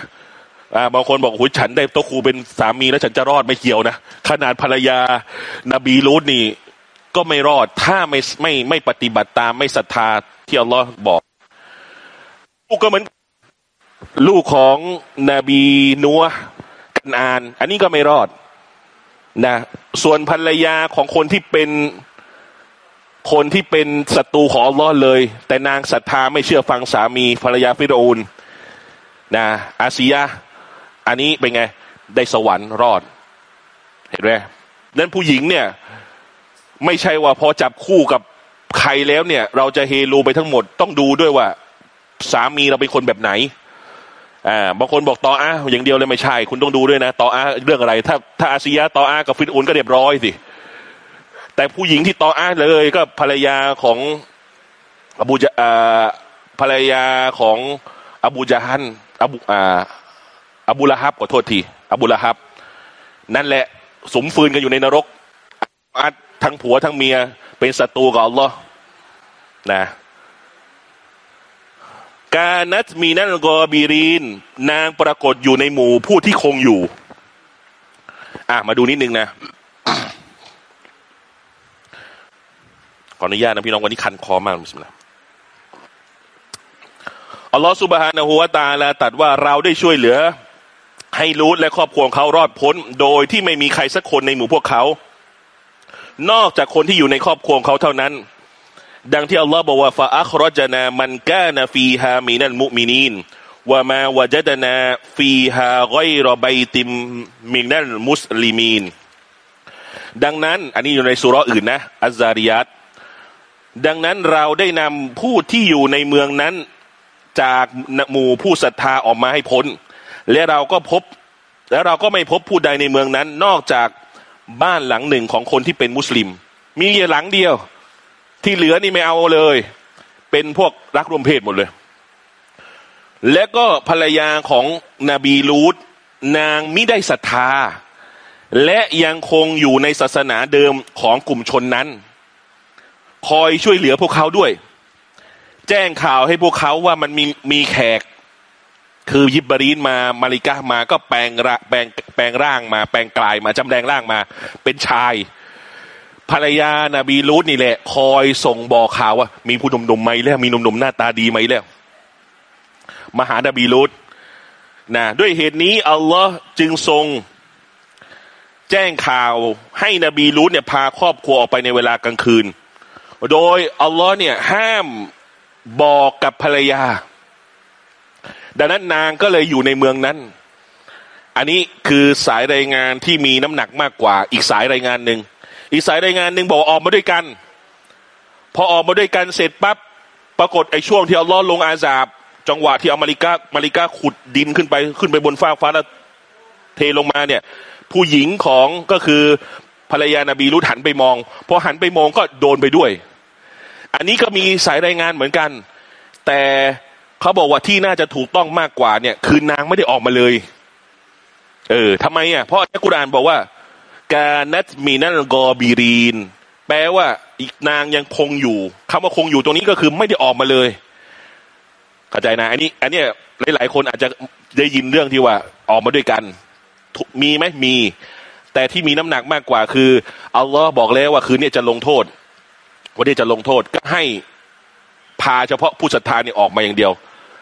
อ่าบางคนบอกหุยฉันได้โตครูเป็นสามีแล้วฉันจะรอดไม่เกี่ยวนะขนาดภรรยา นบีลูดนี่ ก็ไม่รอด ถ้าไม่ไม่ไม่ปฏิบัติตามไม่ศรัทธาที่อัลลอฮ์บอก ลูกก็เหมือน ลูกของนบีนัวกันอาน อันนี้ก็ไม่รอดนะส่วนภรรยาของคนที่เป็นคนที่เป็นศัตรูของอัลลอฮ์เลย แต่นางศรัทธาไม่เชื่อฟังสามีภรรยาฟิโรูนนะอาซียะอันนี้เป็นไง ได้สวรรค์รอด เห็นไหมนั้นผู้หญิงเนี่ย ไม่ใช่ว่าพอจับคู่กับใครแล้วเนี่ย เราจะเฮโลไปทั้งหมด ต้องดูด้วยว่า สามีเราเป็นคนแบบไหนอ่าบางคนบอกต่ออาอย่างเดียวเลยไม่ใช่ คุณต้องดูด้วยนะต่ออาเรื่องอะไร ถ้าถ้าอาซียะต่ออากับฟิโรอูนก็เรียบร้อยสิแต่ผู้หญิงที่ต่ออาเลยก็ภรรยาของอบูจะภรรยาของอบูจาฮันอบูอ่าอบูละฮับขอโทษทีอบูละฮับ นั่นแหละสมฟืนกันอยู่ในนรกอัด ทั้งผัวทั้งเมีย เป็นศัตรูกับอัลลอฮ์นะกานัตมีนันกอบีรีน นางปรากฏอยู่ในหมู่ผู้ที่คงอยู่ อะมาดูนิดนึงนะ ขออนุญาตนะพี่น้องวันนี้คันคอมากبسم اللهอัลลอฮฺسبحانه وتعالىตรัสว่าเราได้ช่วยเหลือ ให้ลูดและครอบครัวเขารอดพ้น โดยที่ไม่มีใครสักคนในหมู่พวกเขา นอกจากคนที่อยู่ในครอบครัวเขาเท่านั้น ดังที่อัลลอฮ์บอกว่าفأخرجنا من كان فيها من المؤمنين فما وجدنا فيها غير بيت من المسلمينดังนั้น อันนี้อยู่ในสุรอื่นนะ อัจาริยัตดังนั้นเราได้นำผู้ที่อยู่ในเมืองนั้น จากหมู่ผู้ศรัทธาออกมาให้พ้น และเราก็พบ แล้วเราก็ไม่พบผู้ใดในเมืองนั้น นอกจาก บ้านหลังหนึ่งของคนที่เป็นมุสลิม มีหลังเดียว ที่เหลือนี่ไม่เอาเลย เป็นพวกรักรวมเพศหมดเลย และก็ภรรยาของนบีลูดนางมิได้ศรัทธา และยังคงอยู่ในศาสนาเดิมของกลุ่มชนนั้น คอยช่วยเหลือพวกเขาด้วย แจ้งข่าวให้พวกเขาว่ามันมีมีแขก คือยิบบรีนมามาริกามาก็แปลงระแปลงแปลงร่างมา แปลงกลายมาจำแรงร่างมา เป็นชาย ภรรยานาบีรูดนี่แหละ คอยส่งบอกข่าวว่า มีผู้หนุ่มๆไหมแล้ว มีหนุ่มๆหน้าตาดีไหมแล้วมหานาบีรูดนะด้วยเหตุนี้อัลลอฮ์จึงทรง แจ้งข่าวให้นบีรูดเนี่ยพาครอบครัวออกไปในเวลากลางคืน โดยอัลลอฮ์เนี่ยห้ามบอกกับภรรยา ดังนั้นนางก็เลยอยู่ในเมืองนั้น อันนี้คือสายรายงานที่มีน้ำหนักมากกว่า อีกสายรายงานหนึ่งอีกสายรายงานหนึ่งบอกออกมาด้วยกัน พอออกมาด้วยกันเสร็จปั๊บปรากฏไอ้ช่วงที่อัลลอฮ์ลงอาซาบ จังหวะที่อเมริกาอเมริกาขุดดินขึ้นไปขึ้นไปบนฟ้าฟ้าแล้วเทลงมาเนี่ย ผู้หญิงของก็คือภรรยานาบีรุดหันไปมองพอหันไปมองก็โดนไปด้วย อันนี้ก็มีสายรายงานเหมือนกัน แต่ เขาบอกว่าที่น่าจะถูกต้องมากกว่าเนี่ย คือนางไม่ได้ออกมาเลย เออทำไมอะเพราะอักุรานบอกว่า การนัตมีนันกอบีรีน แปลว่าอีกนางยังคงอยู่คำว่าคงอยู่ตรงนี้ก็คือไม่ได้ออกมาเลยเข้าใจนะอันนี้ อันเนี้ยหลาย ๆ คนอาจจะได้ยินเรื่องที่ว่า ออกมาด้วยกัน มีไหมมี แต่ที่มีน้ำหนักมากกว่า คืออัลลอฮ์บอกแล้วว่าคืนนี้จะลงโทษวันนี้จะลงโทษก็ให้พาเฉพาะผู้ศรัทธาเนี่ยออกมาอย่างเดียว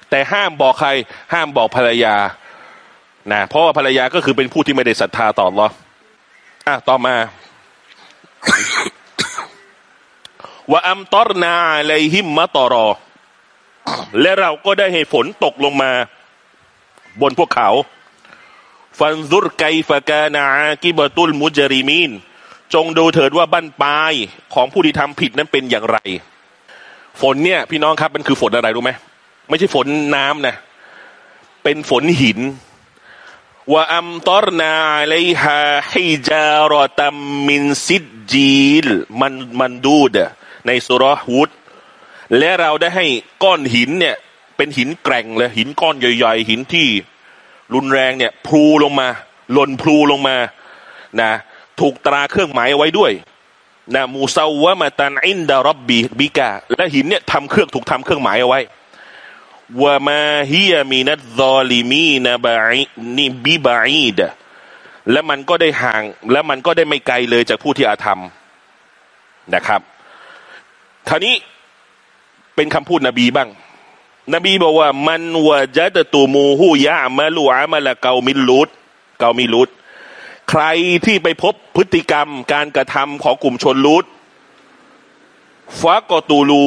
แต่ห้ามบอกใคร ห้ามบอกภรรยานะเพราะว่าภรรยาก็คือเป็นผู้ที่ไม่ได้ศรัทธาต่ออัลลออะต่อมาว่าอัมตอรนาอะไรหิมมะตอรอ และเราก็ได้ให้ฝนตกลงมา บนพวกเขา ฟันซุรไกฟะกานากิบตุลมุจริมีน จงดูเถิดว่าบั้นปลายของผู้ที่ทำผิดนั้นเป็นอย่างไร ฝนเนี่ย พี่น้องครับมันคือฝนอะไรรู้ไหม ไม่ใช่ฝนน้ำนะ เป็นฝนหินว่าอัมตอรนาไลฮาฮิจารอตัมมินซิดจีลมันมันดูดในสุรฮูดและเราได้ให้ก้อนหินเนี่ย เป็นหินแกร่งเลย หินก้อนใหญ่ ๆ หินที่รุนแรงเนี่ยพลูลงมาหล่นพลูลงมานะถูกตราเครื่องหมายเอาไว้ด้วยนะมูซาวะมาตันอินดารบบีบิกา และหินเนี่ยทำเครื่องถูกทำเครื่องหมายเอาไว้ وما هي من الظالمين ببعيدและมันก็ได้ห่าง และมันก็ได้ไม่ไกลเลยจากผู้ที่อธรรมนะครับครานี้เป็นคำพูดนบีบ้าง นบีบอกว่า من وجدتموه يعمل عمل قوم لوط قوم لوطใครที่ไปพบพฤติกรรมการกระทำของกลุ่มชนลุดฟะกตูลู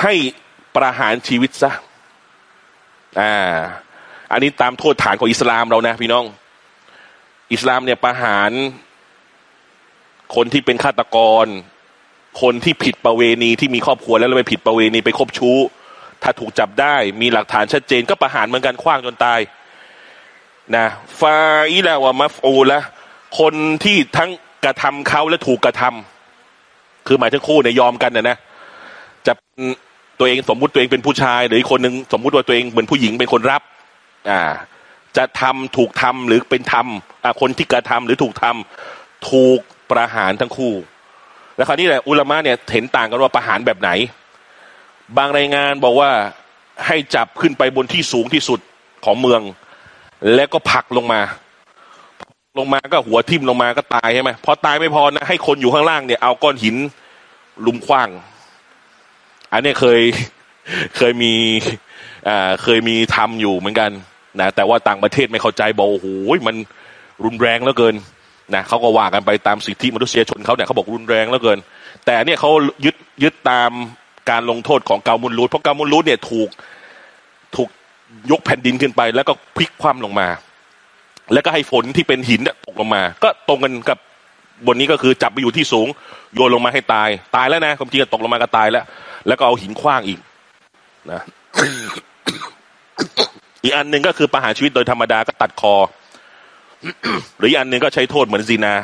ให้ประหารชีวิตซะ อ่า อันนี้ตามโทษฐานของอิสลามเรานะ พี่น้อง อิสลามเนี่ยประหาร คนที่เป็นฆาตกร คนที่ผิดประเวณีที่มีครอบครัวแล้วไปผิดประเวณีไปคบชู้ ถ้าถูกจับได้มีหลักฐานชัดเจนก็ประหารเหมือนกันคว้างจนตายนะฟาอิลาวะมัฟอูละคนที่ทั้งกระทำเขาและถูกกระทำคือหมายถึงคู่เนี่ยยอมกันนะนะจะ ตัวเองสมมุติตัวเองเป็นผู้ชาย หรืออีกคนหนึ่งสมมุติว่าตัวเองเหมือนผู้หญิงเป็นคนรับ อ่า จะทำถูกทำหรือเป็นทำอ่าคนที่กระทำหรือถูกทำถูกประหารทั้งคู่ แล้วคราวนี้แหละอุลามะเนี่ยเห็นต่างกันว่าประหารแบบไหน บางรายงานบอกว่าให้จับขึ้นไปบนที่สูงที่สุดของเมือง แล้วก็ผลักลงมา ลงมาก็หัวทิ่มลงมาก็ตายใช่ไหมพอตายไม่พอนะให้คนอยู่ข้างล่างเนี่ยเอาก้อนหินลุมคว้าง อันนี้เคยเคยมีอ่าเคยมีทำอยู่เหมือนกันนะแต่ว่าต่างประเทศไม่เข้าใจบอกโอ้โหมันรุนแรงเหลือเกินนะเขาก็ว่ากันไปตามสิทธิมนุษยชนเขาเนี่ยเขาบอกรุนแรงเหลือเกิน แต่เนี่ยเขายึดยึดตามการลงโทษของกามุลรูดเพราะกามุลรูดเนี่ยถูกถูกยกแผ่นดินขึ้นไป แล้วก็พลิกคว่ำลงมา แล้วก็ให้ฝนที่เป็นหินตกลงมา ก็ตรงกันกับบนนี้ก็คือจับไปอยู่ที่สูง โยนลงมาให้ตาย ตายแล้วนะความจริงตกลงมาก็ตายแล้ว แล้วก็เอาหินคว้างอีกนะอีกอันหนึ่งก็คือประหารชีวิตโดยธรรมดาก็ตัดคอ หรืออีกอันหนึ่งก็ใช้โทษเหมือนซีนา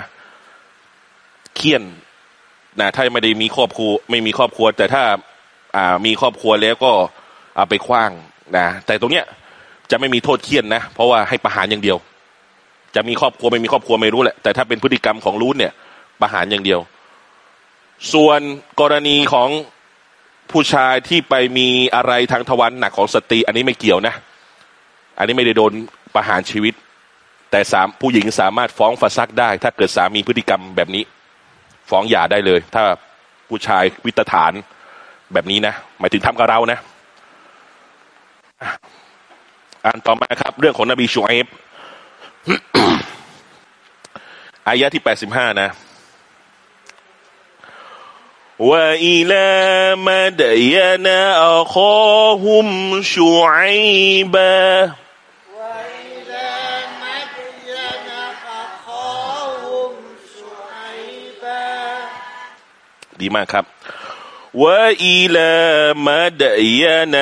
เคี่ยนนะถ้าไม่ได้มีครอบครัว ไม่มีครอบครัว แต่ถ้าอ่ามีครอบครัวแล้วก็เอาไปคว้างนะแต่ตรงเนี้ยจะไม่มีโทษเคี่ยนนะ เพราะว่าให้ประหารอย่างเดียว จะมีครอบครัวไม่มีครอบครัวไม่รู้แหละ แต่ถ้าเป็นพฤติกรรมของรูทเนี่ย ประหารอย่างเดียว ส่วนกรณีของ ผู้ชายที่ไปมีอะไรทางทวารหนักของสตรีอันนี้ไม่เกี่ยวนะ อันนี้ไม่ได้โดนประหารชีวิต แต่สามผู้หญิงสามารถฟ้องฟาซักได้ ถ้าเกิดสามีพฤติกรรมแบบนี้ ฟ้องหย่าได้เลย ถ้าผู้ชายวิตฐานแบบนี้นะหมายถึงทำกับเรานะอ่านต่อมาครับ เรื่องของนบีชูเอฟอายะที่แปดสิบห้านะ وإلى مدين أخاهم شعيبا وإلى مدين أخاهم شعيبا ดีมากครับ وإلى مدين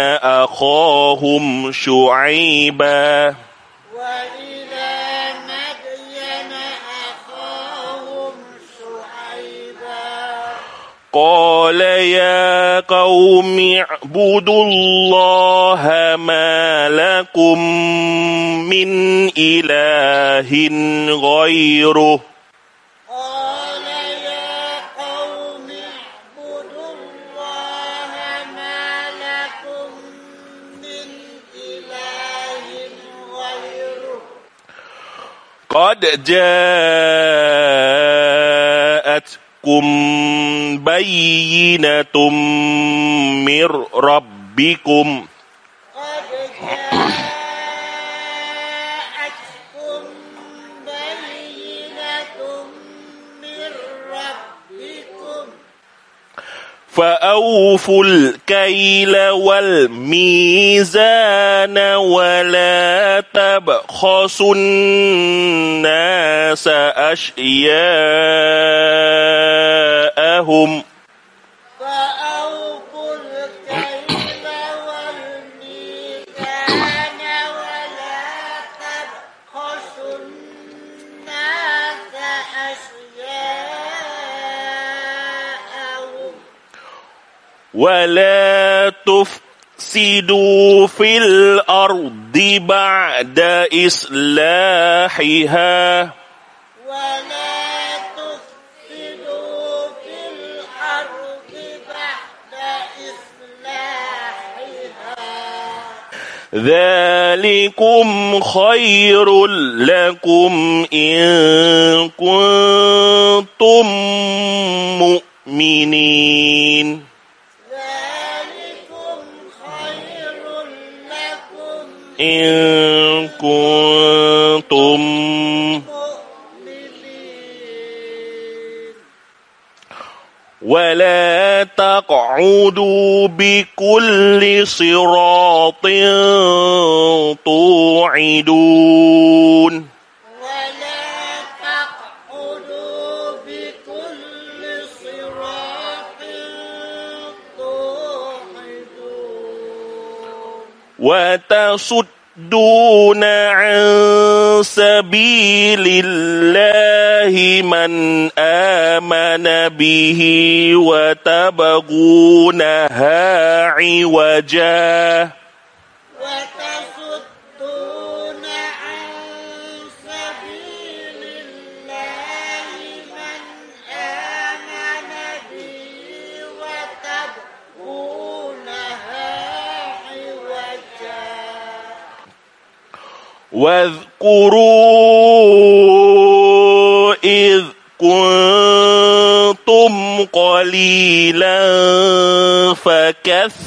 أخاهم شعيبا وإلى قال يا قوم اعبدوا الله ما لكم من إله غيره. قد جاءت กุมบัยยีนะตุมมิรรับบิกุม فأوفوا الكيل والميزان ولا تبخسوا الناس أشياءهم ولا تفسدوا في الأرض بعد إصلاحها. ولا تفسدوا في الأرض بعد إصلاحها. ذلكم خير لكم إن كنتم مؤمنين. إن كنتم ولا تقعدوا بكل صراط توعدون. ولا تقعدوا بكل صراط توعدون وتصدون عن سبيل الله من آمن به وتبغونها عوجا. واذكروا إذ كنتم قليلا فكثركم.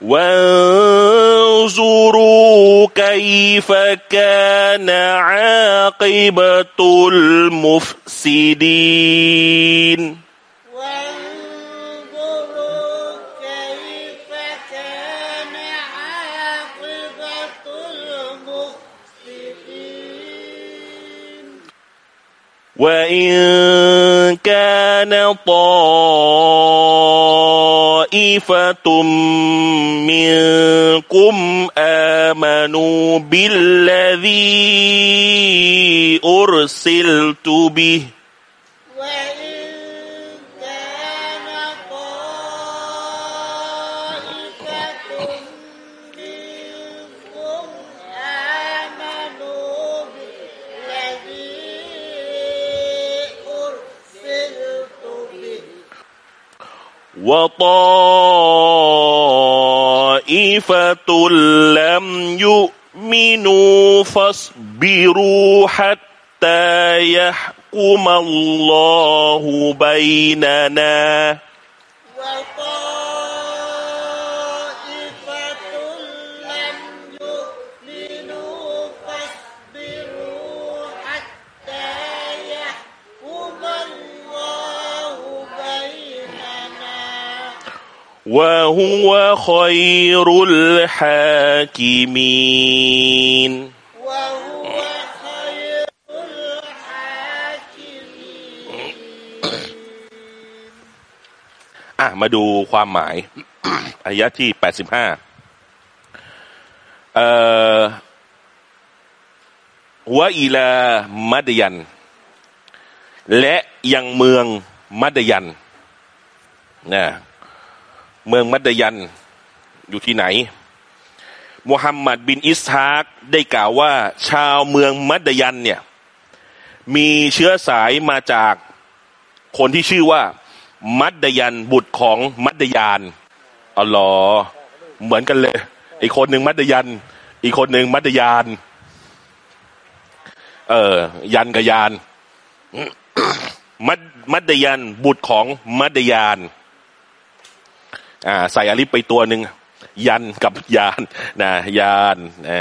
واذكروا انظروا كيف كان عاقبة المفسدين. وإن كان طائف طائفة منكم آمنوا بالذي أرسلت به وطائفة لم يؤمنوا فاصبروا حتى يحكم الله بيننا. وطائفة وهو خير الحاكمين وهو خير الحاكمين อ่ะมาดูความหมาย อายะที่แปดสิบห้าเอ่อวะอีลามัดยัน และยังเมืองมัดยันนะ เมืองมัดยันอยู่ที่ไหนมุฮัมหมัดบินอิสฮากได้กล่าวว่า ชาวเมืองมัดยันเนี่ยมีเชื้อสายมาจากคนที่ชื่อว่า มัดยันบุตรของมัดยานอ๋อเหรอเหมือนกันเลย อีกคนหนึ่งมัดยัน อีกคนหนึ่งมัดยาน เออ ยันกับยาน มัดมัดยันบุตรของมัดยาน อ่าใส่อลิฟไปตัวหนึ่งยันกับยานนะยานนะ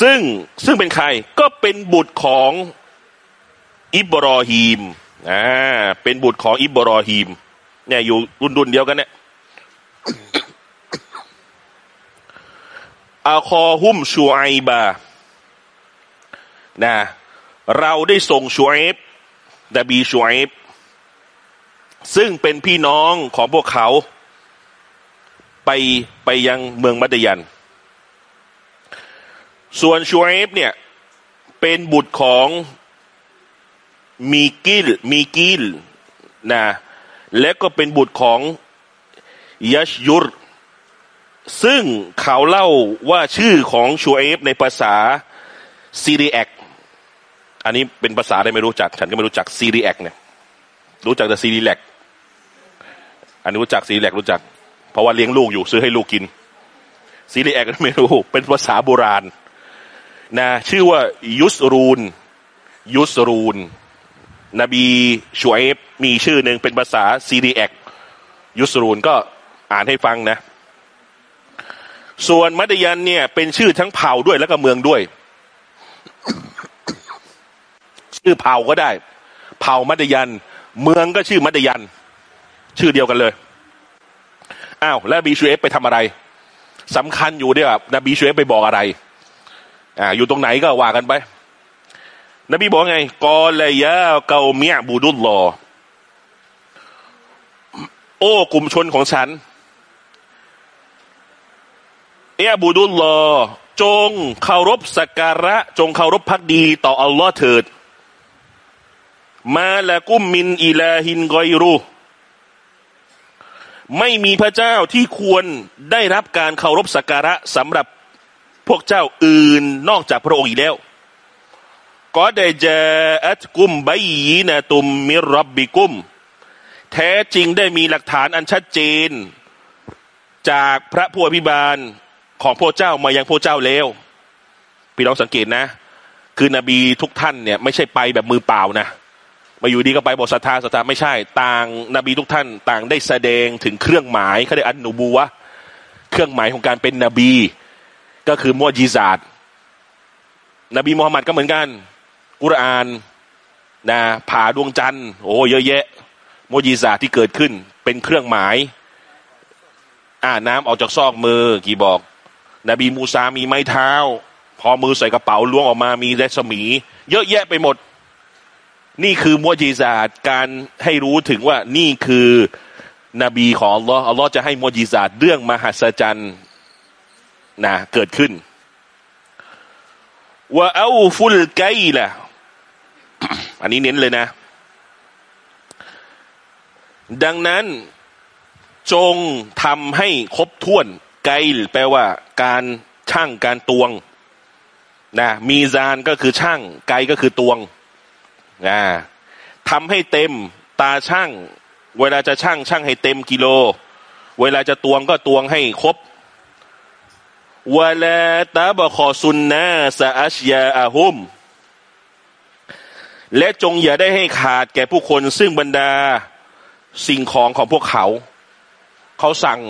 ซึ่งซึ่งเป็นใครก็เป็นบุตรของอิบรอฮีมอ่าเป็นบุตรของอิบรอฮีมเนี่ยอยู่รุ่นรุ่นเดียวกันเนี่ยอาคอฮุมชูไอบานะเราได้ส่งชูไอบดบีชูไอบ ซึ่งเป็นพี่น้องของพวกเขา ไปไปยังเมืองมัดยัน ส่วนชูไอบเนี่ย เป็นบุตรของมีกิลมีกิลนะและก็เป็นบุตรของยัชยุรซึ่งเขาเล่าว่าชื่อของชุอัยบ์ในภาษาซีรีแอกอันนี้เป็นภาษาอะไรไม่รู้จัก ฉันก็ไม่รู้จักซีรีแอกเนี่ย รู้จักแต่ซีรีแลก อันนี้รู้จักซีแลกรู้จัก เพราะว่าเลี้ยงลูกอยู่ซื้อให้ลูกกินซีรีแอกไม่รู้เป็นภาษาโบราณนะชื่อว่ายุสรูน ยุสรูน นบีชวยบมีชื่อหนึ่งเป็นภาษาซีรีแอกยุสรูนก็อ่านให้ฟังนะ ส่วนมัดยันเนี่ยเป็นชื่อทั้งเผ่าด้วยแล้วก็เมืองด้วย ชื่อเผ่าก็ได้ เผ่ามัดยัน เมืองก็ชื่อมัดยัน ชื่อเดียวกันเลยอ้าวแล้วบีชูเอฟไปทำอะไรสำคัญอยู่เนี่ยนบีชูเอฟไปบอกอะไรอ่าอยู่ตรงไหนก็ว่ากันไป นบีบอกไงกอลยะเกาเมียบูดุลลอโอ้กลุ่มชนของฉันเอยบูดุลลอจงเคารพสักการะ จงเคารพพักดีต่ออัลลอฮ์เถิด มาละกุมมินอิลาฮินกอยรู ไม่มีพระเจ้าที่ควรได้รับการเคารพสักการะสำหรับพวกเจ้าอื่นนอกจากพระองค์อีกแล้วก็ได้เจอัตกุมใบยีนะตุมมิรับบิกุม แท้จริงได้มีหลักฐานอันชัดเจน จากพระผู้อภิบาลของพระเจ้ามายังพระเจ้าแล้วพี่น้องสังเกตนะ คือนบีทุกท่านเนี่ยไม่ใช่ไปแบบมือเปล่านะ มาอยู่ดีก็ไปบอกศรัทธาศรัทธาไม่ใช่ ต่างนบีทุกท่าน ต่างได้แสดงถึงเครื่องหมายเขาเรียกอันนูบูวะเครื่องหมายของการเป็นนบี ก็คือมอจิซาดนบีมูฮัมหมัดก็เหมือนกัน กุรอานนะผ่าดวงจันทร์โอ้เยอะแยะมอจิซาดที่เกิดขึ้น เป็นเครื่องหมาย อ่าน้ำออกจากซอกมือกี่บอก นบีมูซามีไม้เท้า พอมือใส่กระเป๋าล้วงออกมามีรัศมี เยอะแยะไปหมด นี่คือมวจิซาดการให้รู้ถึงว่านี่คือนบีของอัลลอฮ์อัลลอฮ์จะให้มวจิซาดเรื่องมหัศจรรย์นะเกิดขึ้นว่าเอาฟุลไกล่ะอันนี้เน้นเลยนะ ดังนั้นจงทำให้ครบถ้วนไกลแปลว่า การช่างการตวงนะมีซานก็คือช่างไกลก็คือตวง นะทำให้เต็มตาช่าง เวลาจะช่างช่างให้เต็มกิโล เวลาจะตวงก็ตวงให้ครบวลาตาบขอซุนนะสะอัชยาอาหุมและจงอย่าได้ให้ขาดแก่ผู้คนซึ่งบรรดาสิ่งของของพวกเขา เขาสั่ง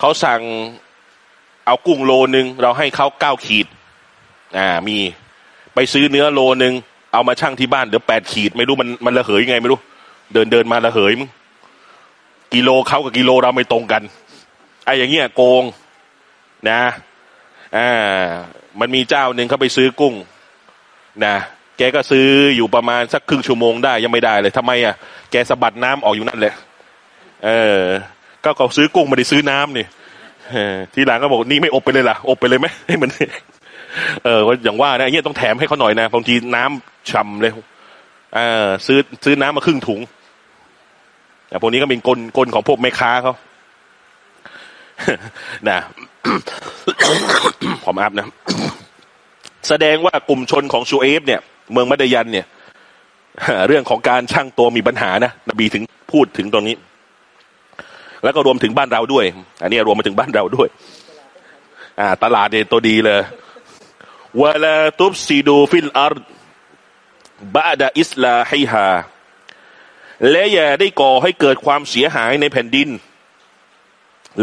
เขาสั่งเอากุ้งโลนึง เราให้เขาเก้าขีด อ่ามี ไปซื้อเนื้อโลนึง เอามาชั่งที่บ้านเดี๋ยวแปดขีดไม่รู้มันมันระเหยยังไงไม่รู้ เดินเดินมาระเหยมึงกิโลเขากับกิโลเราไม่ตรงกันไอ้อย่างเงี้ยโกงนะอ่ามันมีเจ้าหนึ่งเขาไปซื้อกุ้ง นะแกก็ซื้ออยู่ประมาณสักครึ่งชั่วโมงได้ยังไม่ได้เลยทำไมอะแกสะบัดน้ำออกอยู่นั่นแหละเออ ก็เขาซื้อกุ้งไม่ได้ซื้อน้ำนี่ทีหลังก็บอกนี่ไม่อบไปเลยล่ะ อบไปเลยไหมให้มัน เอออย่างว่านะเนี่ยต้องแถมให้เขาหน่อยนะบางทีน้ำ ฉ่ำเลยเออซื้อซื้อน้ำมาครึ่งถุงแต่พวกนี้ก็เป็นกลกลของพวกแม่ค้าเขานะผมอัพนะ แสดงว่ากลุ่มชนของชูเอฟเนี่ย เมืองมัดยันเนี่ยเรื่องของการช่างตัวมีปัญหานะนบีถึงพูดถึงตรงนี้ แล้วก็รวมถึงบ้านเราด้วย อันนี้รวมมาถึงบ้านเราด้วย อ่า ตลาดเนี่ยตัวดีเลย ولا تفسدوا في الأرض بعد إصلاحهاและอย่าได้ก่อให้เกิดความเสียหายในแผ่นดิน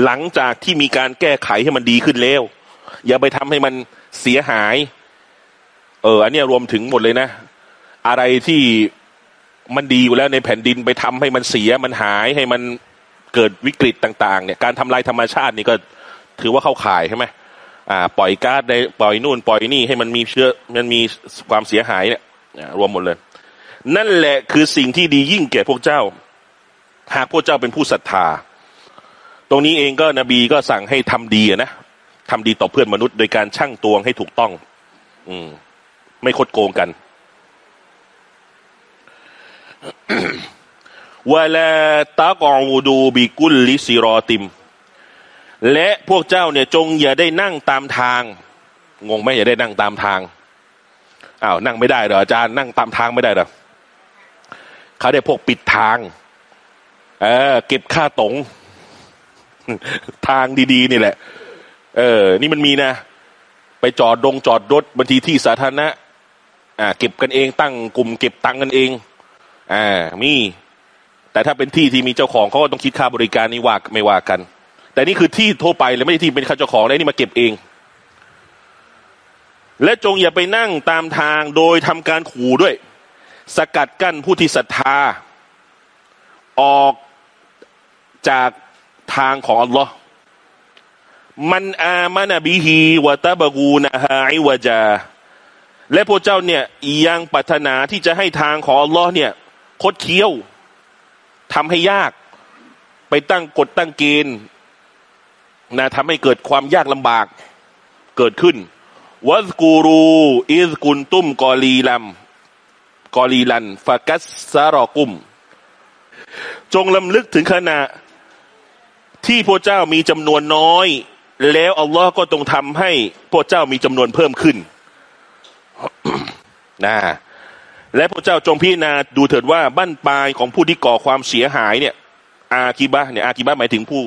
หลังจากที่มีการแก้ไขให้มันดีขึ้นแล้ว อย่าไปทำให้มันเสียหาย เออ อันนี้รวมถึงหมดเลยนะ อะไรที่มันดีอยู่แล้วในแผ่นดินไปทำให้มันเสียมันหายให้มันเกิดวิกฤตต่าง ๆ เนี่ย การทำลายธรรมชาตินี่ก็ถือว่าเข้าข่ายใช่ไหมอ่า ปล่อยก๊าซในปล่อยนู่น ปล่อยนี่ให้มันมีเชื้อมันมีความเสียหายเนี่ย รวมหมดเลย นั่นแหละคือสิ่งที่ดียิ่งแก่พวกเจ้า หากพวกเจ้าเป็นผู้ศรัทธา ตรงนี้เองก็นบีก็สั่งให้ทำดีนะทำดีต่อเพื่อนมนุษย์โดยการชั่งตวงให้ถูกต้อง อืม ไม่คดโกงกันวลาตากอูดูบิกุลลิซิรอติม และพวกเจ้าเนี่ยจงอย่าได้นั่งตามทาง งงไหมอย่าได้นั่งตามทาง อ้าวนั่งไม่ได้เหรออาจารย์นั่งตามทางไม่ได้เหรอเขาได้พวกปิดทาง เออ เก็บค่าตงทางดีๆ นี่แหละ เออ นี่มันมีนะ ไปจอดดงจอดรถบางทีที่สาธารณะอ่า เก็บกันเองตั้งกลุ่มเก็บตังกันเอง อ่า มี แต่ถ้าเป็นที่ที่มีเจ้าของเขาก็ต้องคิดค่าบริการนี่ว่าไม่ว่ากัน แต่นี่คือที่ทั่วไปเลยไม่ใช่ที่เป็นข้าเจ้าของแล้วนี่มาเก็บเอง และจงอย่าไปนั่งตามทางโดยทำการขู่ด้วย สกัดกั้นผู้ที่ศรัทธา ออกจากทางของอัลลอฮ์มันอามานาบิฮีวะตาบะกูนะฮะไอวะจา และพวกเจ้าเนี่ยยังปรารถนาที่จะให้ทางของอัลลอฮ์เนี่ยคดเคี้ยวทำให้ยากไปตั้งกฎตั้งเกณฑ์นะทำให้เกิดความยากลำบากเกิดขึ้น วัสกูรูอิสกุนตุมกอลีลัมกอลีลันฟากัสซารอกุม จงลำลึกถึงขณะที่พระเจ้ามีจำนวนน้อย แล้วอัลลอฮ์ก็ต้องทำให้พระเจ้ามีจำนวนเพิ่มขึ้นนะและพระเจ้าจงพิจารณาดูเถิดว่าบั้นปลายของผู้ที่ก่อความเสียหายเนี่ย อาคีบะเนี่ยอาคีบะหมายถึงผู้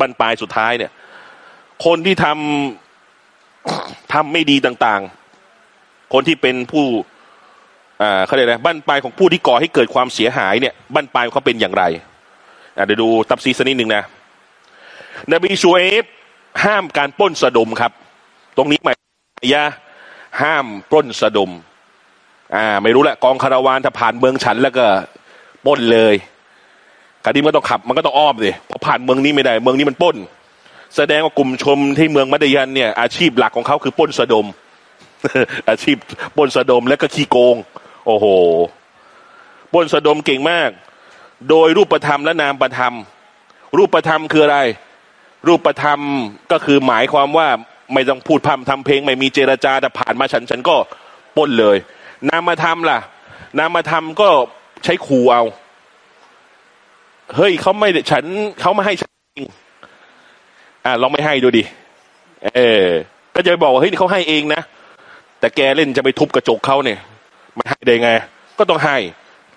บั้นปลายสุดท้ายเนี่ย คนที่ทำ ทำไม่ดีต่างๆ คนที่เป็นผู้เขาเรียกอะไรบั้นปลายของผู้ที่ก่อให้เกิดความเสียหายเนี่ยบั้นปลายเขาเป็นอย่างไรเดี๋ยวดูตับซีสนิดหนึ่งนะ นบีชูเอฟห้ามการปล้นสะดมครับ ตรงนี้หมายยะห้ามปล้นสะดม อ่า ไม่รู้แหละกองคาราวานถ้าผ่านเมืองฉันแล้วก็ปล้นเลยคดีมันต้องขับ มันก็ต้องอ้อมสิพอผ่านเมืองนี้ไม่ได้ เมืองนี้มันปล้น แสดงว่ากลุ่มชมที่เมืองมัดยันเนี่ยอาชีพหลักของเขาคือป้นสะดม อาชีพป้นสะดมและก็ขี้โกง โอ้โหป้นสะดมเก่งมาก โดยรูปธรรมและนามประธรรม รูปธรรมคืออะไร รูปธรรมก็คือหมายความว่าไม่ต้องพูดพร่ำทำเพลง ไม่มีเจรจาแต่ผ่านมาฉันฉันก็ป้นเลย นามธรรมล่ะ นามธรรมก็ใช้ขู่เอา เฮ้ยเขาไม่ฉันเขาไม่ให้ฉัน อ่าลองไม่ให้ดูดิเออก็จะไปบอกว่าเฮ้ยเขาให้เองนะแต่แกเล่นจะไปทุบกระจกเขาเนี่ย มันให้ได้ไง ก็ต้องให้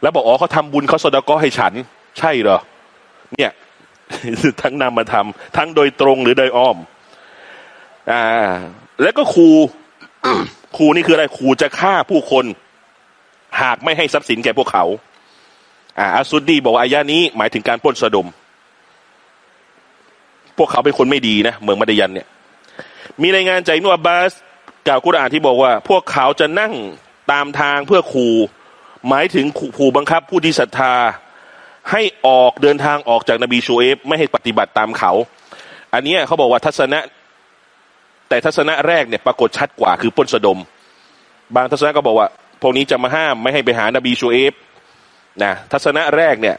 แล้วบอกอ๋อเขาทาบุญเขาสดก็ให้ฉัน ใช่เหรอเนี่ยทั้งนำมาทำทั้งโดยตรงหรือโดยอ้อม อ่า แล้วก็ครูครูนี่คืออะไรครูจะฆ่าผู้คน หากไม่ให้ทรัพย์สินแก่พวกเขา อ่าอัสุดดีบอกว่าอายานี้หมายถึงการปล้นสะดม วกเขาเป็นคนไม่ดีนะเมืองมัดยันเนี่ย มีรายงานจากอินุอับบาสกล่าวกุรอานที่บอกว่า พวกเขาจะนั่งตามทางเพื่อขู่หมายถึงขู่บังคับผู้ที่ศรัทธา ให้ออกเดินทางออกจากนบีชูเอฟไม่ให้ปฏิบัติตามเขา อันนี้เขาบอกว่าทัศนะ แต่ทัศนะแรกเนี่ยปรากฏชัดกว่าคือป้นสะดม บางทัศนะก็บอกว่า พวกนี้จะมาห้ามไม่ให้ไปหานบีชูเอฟนะทัศนะแรกเนี่ย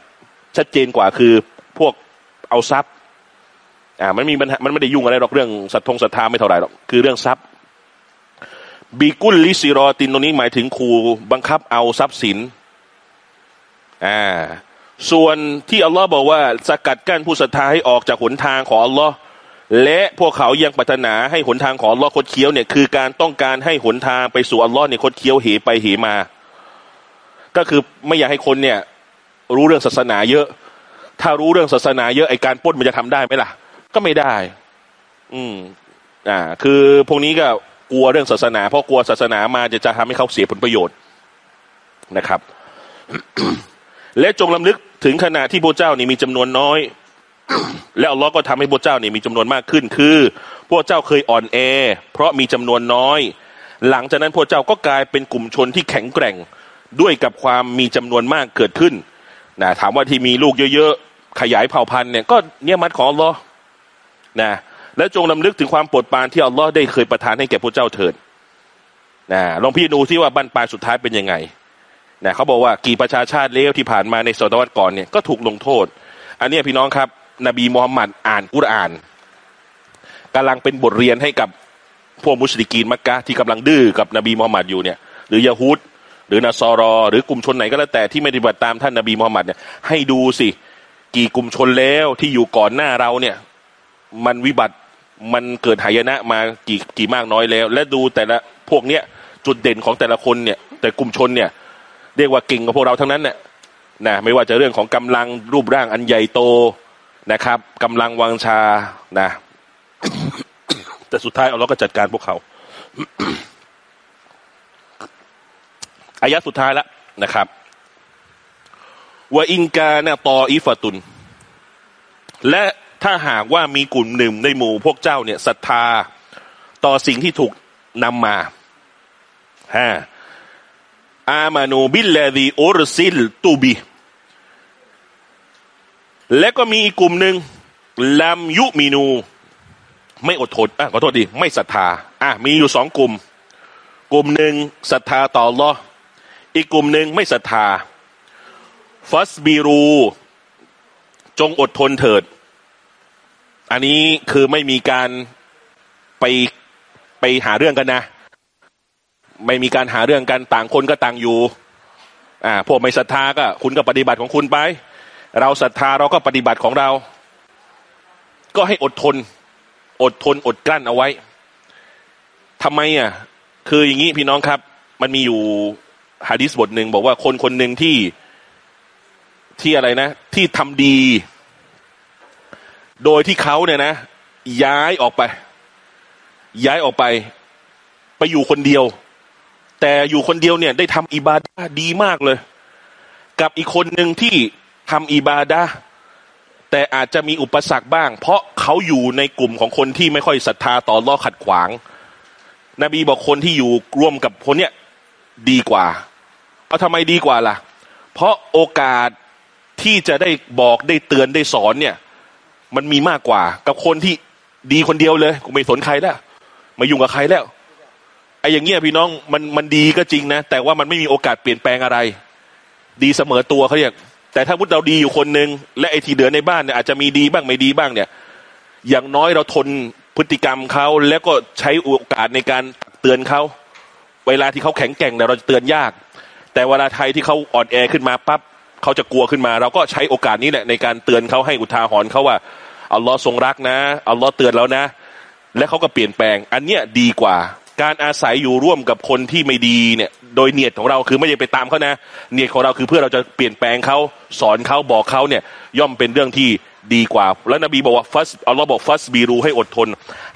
ชัดเจนกว่าคือพวกเอาทรัพย์ อ่ามันมีมันมันไม่ได้ยุ่งอะไรหรอกเรื่องสัตทงศรัทธาไม่เท่าไหร่หรอกคือเรื่องทรัพย์บีกุลลิซิรอตินตรงนี้หมายถึงครูบังคับเอาทรัพย์สินอ่าส่วนที่อัลลอฮ์บอกว่าสกัดกั้นผู้ศรัทธาให้ออกจากหนทางของอัลลอฮ์และพวกเขายังปรารถนาให้หนทางของอัลลอฮ์คดเคี้ยวเนี่ยคือการต้องการให้หนทางไปสู่อัลลอฮ์เนี่ยคดเคี้ยวเหไปเหมา ก็คือไม่อยากให้คนเนี่ยรู้เรื่องศาสนาเยอะ ถ้ารู้เรื่องศาสนาเยอะไอการป้นมันจะทำได้ไหมล่ะ ก็ไม่ได้ อืม อ่า คือพวกนี้ก็กลัวเรื่องศาสนา เพราะกลัวศาสนามาจะจะทำให้เขาเสียผลประโยชน์นะครับ และจงลำลึกถึงขณะที่พระเจ้านี่มีจำนวนน้อย และอัลลอฮ์ก็ทำให้พระเจ้านี่มีจำนวนมากขึ้น คือพวกเจ้าเคยอ่อนแอ เพราะมีจำนวนน้อย หลังจากนั้นพวกเจ้าก็กลายเป็นกลุ่มชนที่แข็งแกร่งด้วยกับความมีจำนวนมากเกิดขึ้นนะถามว่าที่มีลูกเยอะๆขยายเผ่าพันธุ์เนี่ยก็เนี่ยมัดของอัลลอฮ์ นะและจงลำลึกถึงความโปรดปรานที่อัลลอฮ์ได้เคยประทานให้แก่พระเจ้าเถิดนะลองพี่ดูที่ว่าบั้นปลายสุดท้ายเป็นยังไงนะเขาบอกว่ากี่ประชาชาติเลวที่ผ่านมาในศตวรรษก่อนเนี่ยก็ถูกลงโทษ อันนี้พี่น้องครับ นบีมูฮัมมัดอ่านกุรอานกำลังเป็นบทเรียนให้กับพวกมุสลิกีนมักกะที่กำลังดื้อกับนบีมูฮัมมัดอยู่เนี่ย หรือยาฮูดหรือนาซอรอ หรือกลุ่มชนไหนก็แล้วแต่ที่ไม่ปฏิบัติตามท่านนบีมูฮัมมัดเนี่ยให้ดูสิ กี่กลุ่มชนแล้วที่อยู่ก่อนหน้าเราเนี่ย มันวิบัติมันเกิดหายนะมากี่กี่มากน้อยแล้ว และดูแต่ละพวกเนี้ยจุดเด่นของแต่ละคนเนี่ย แต่กลุ่มชนเนี่ย เรียกว่าเก่งกว่าพวกเราทั้งนั้นเนี่ยนะไม่ว่าจะเรื่องของกำลังรูปร่างอันใหญ่โตนะครับกำลังวังชานะแต่สุดท้ายเราก็จัดการพวกเขาอายะสุดท้ายแล้วนะครับว่าอินกาเนตออิฟตุน และ ถ้าหากว่ามีกลุ่มหนึ่งในหมู่พวกเจ้าเนี่ยศรัทธาต่อสิ่งที่ถูกนำมาฮะอามานูบิลลาดีอุรซิลตูบีและก็มีอีกกลุ่มหนึ่งลัมยุมีนู ไม่อดทนอะขอโทษดีไม่ศรัทธาอะมีอยู่สองกลุ่ม กลุ่มหนึ่งศรัทธาต่อลออีกกลุ่มหนึ่งไม่ศรัทธาฟัสบีรู จงอดทนเถิด อันนี้คือไม่มีการไปไปหาเรื่องกันนะ ไม่มีการหาเรื่องกันต่างคนก็ต่างอยู่ อ่าพวกไม่ศรัทธาก็ คุณก็ปฏิบัติของคุณไป เราศรัทธาเราก็ปฏิบัติของเรา ก็ให้อดทน อดทนอดกลั้นเอาไว้ทำไมอะ คืออย่างนี้พี่น้องครับ มันมีอยู่ฮะดิษบทหนึ่งบอกว่าคนคนหนึ่งที่ที่อะไรนะ ที่ทำดี โดยที่เขาเนี่ยนะ ย้ายออกไป ย้ายออกไป ไปอยู่คนเดียว แต่อยู่คนเดียวเนี่ย ได้ทำอิบาดาดีมากเลย กับอีกคนหนึ่งที่ทำอิบาดาแต่อาจจะมีอุปสรรคบ้าง เพราะเขาอยู่ในกลุ่มของคนที่ไม่ค่อยศรัทธาต่อล่อขัดขวาง นบีบอกคนที่อยู่ร่วมกับคนเนี้ยดีกว่าเอาทำไมดีกว่าล่ะ เพราะโอกาสที่จะได้บอกได้เตือนได้สอนเนี่ย มันมีมากกว่า กับคนที่ดีคนเดียวเลยกูไม่สนใครแล้วไม่ยุ่งกับใครแล้วไอ้อย่างเงี้ยพี่น้องมันมันดีก็จริงนะ แต่ว่ามันไม่มีโอกาสเปลี่ยนแปลงอะไร ดีเสมอตัวเขาเรียกแต่ถ้าพุทธเราดีอยู่คนหนึ่งและไอ้ที่เหลือในบ้านเนี่ยอาจจะมีดีบ้างไม่ดีบ้างเนี่ย อย่างน้อยเราทนพฤติกรรมเขาแล้วก็ใช้โอกาสในการเตือนเขาเวลาที่เขาแข็งแกร่งเนี่ยเราจะเตือนยาก แต่เวลาไทยที่เขาอ่อนแอขึ้นมาปั๊บเขาจะกลัวขึ้นมา เราก็ใช้โอกาสนี้แหละในการเตือนเขาให้อุทาหรณ์เขาว่า อัลลอฮ์ทรงรักนะอัลลอฮ์เตือนแล้วนะ และเขาก็เปลี่ยนแปลง อันเนี้ยดีกว่า การอาศัยอยู่ร่วมกับคนที่ไม่ดีเนี่ย โดยเนียดของเราคือไม่ได้ไปตามเขานะ เนียดของเราคือเพื่อเราจะเปลี่ยนแปลงเขาสอนเขาบอกเขาเนี่ย ย่อมเป็นเรื่องที่ดีกว่า แล้วนบีบอกว่าฟัสอัลลอฮ์บอกฟัสบีรูให้อดทน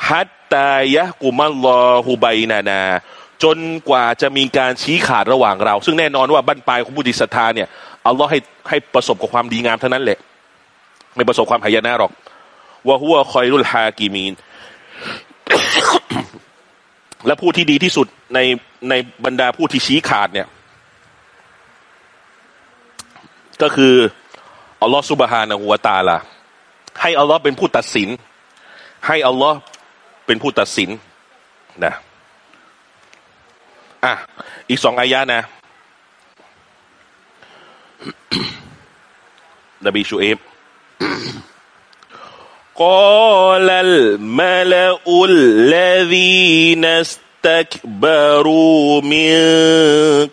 ฮัตตายะกุมัลลอฮูไบนานา จนกว่าจะมีการชี้ขาดระหว่างเรา ซึ่งแน่นอนว่าบั้นปลายของผู้ดิศรัทธาเนี่ยอัลลอฮ์ให้ให้ประสบกับความดีงามเท่านั้นแหละไม่ประสบความหายนะหรอก ว่าหัวคอยรุลฮากีมีน และผู้ที่ดีที่สุดในในบรรดาผู้ที่ชี้ขาดเนี่ย ก็คืออัลลอฮฺสุบฮานะหัวตาละให้อัลลอฮ์เป็นผู้ตัดสิน ให้อัลลอฮ์เป็นผู้ตัดสินนะอะอีกสองอายะนะนบีชูเอฟ قال الملأ الذين استكبروا من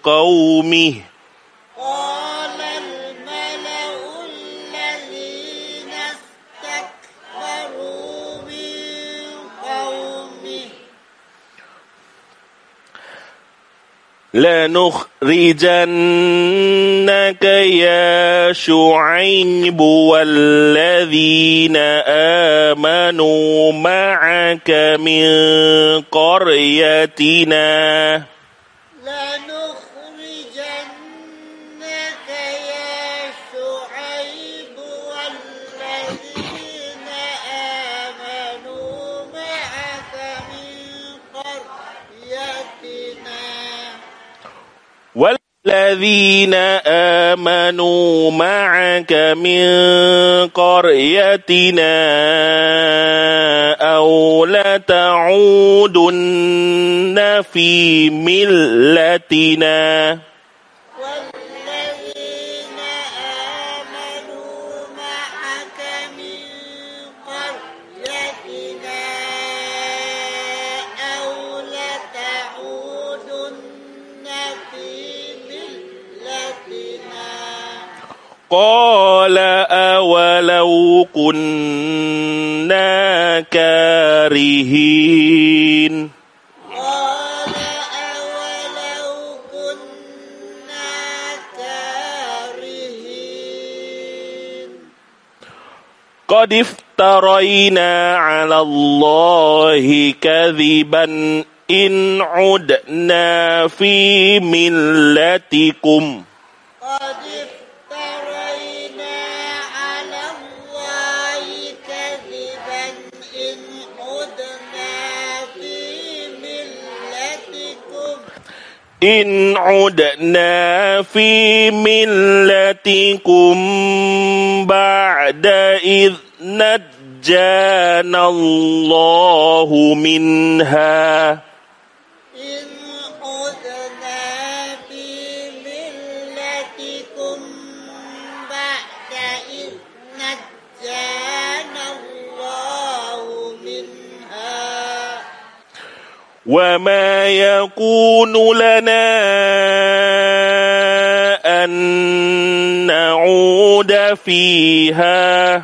قومه. لنخرجنك يا شعيب والذين آمنوا معك من قريتنا. والذين آمنوا معك من قريتنا أو لتعودن في ملتنا. قال أولو كنا كارهين قال أولو كنا كارهين قد افترينا على الله كذبا إن عدنا في ملتكم إن عدنا في ملتكم بعد إذ نجانا الله منها. وما يكون لنا أن نعود فيها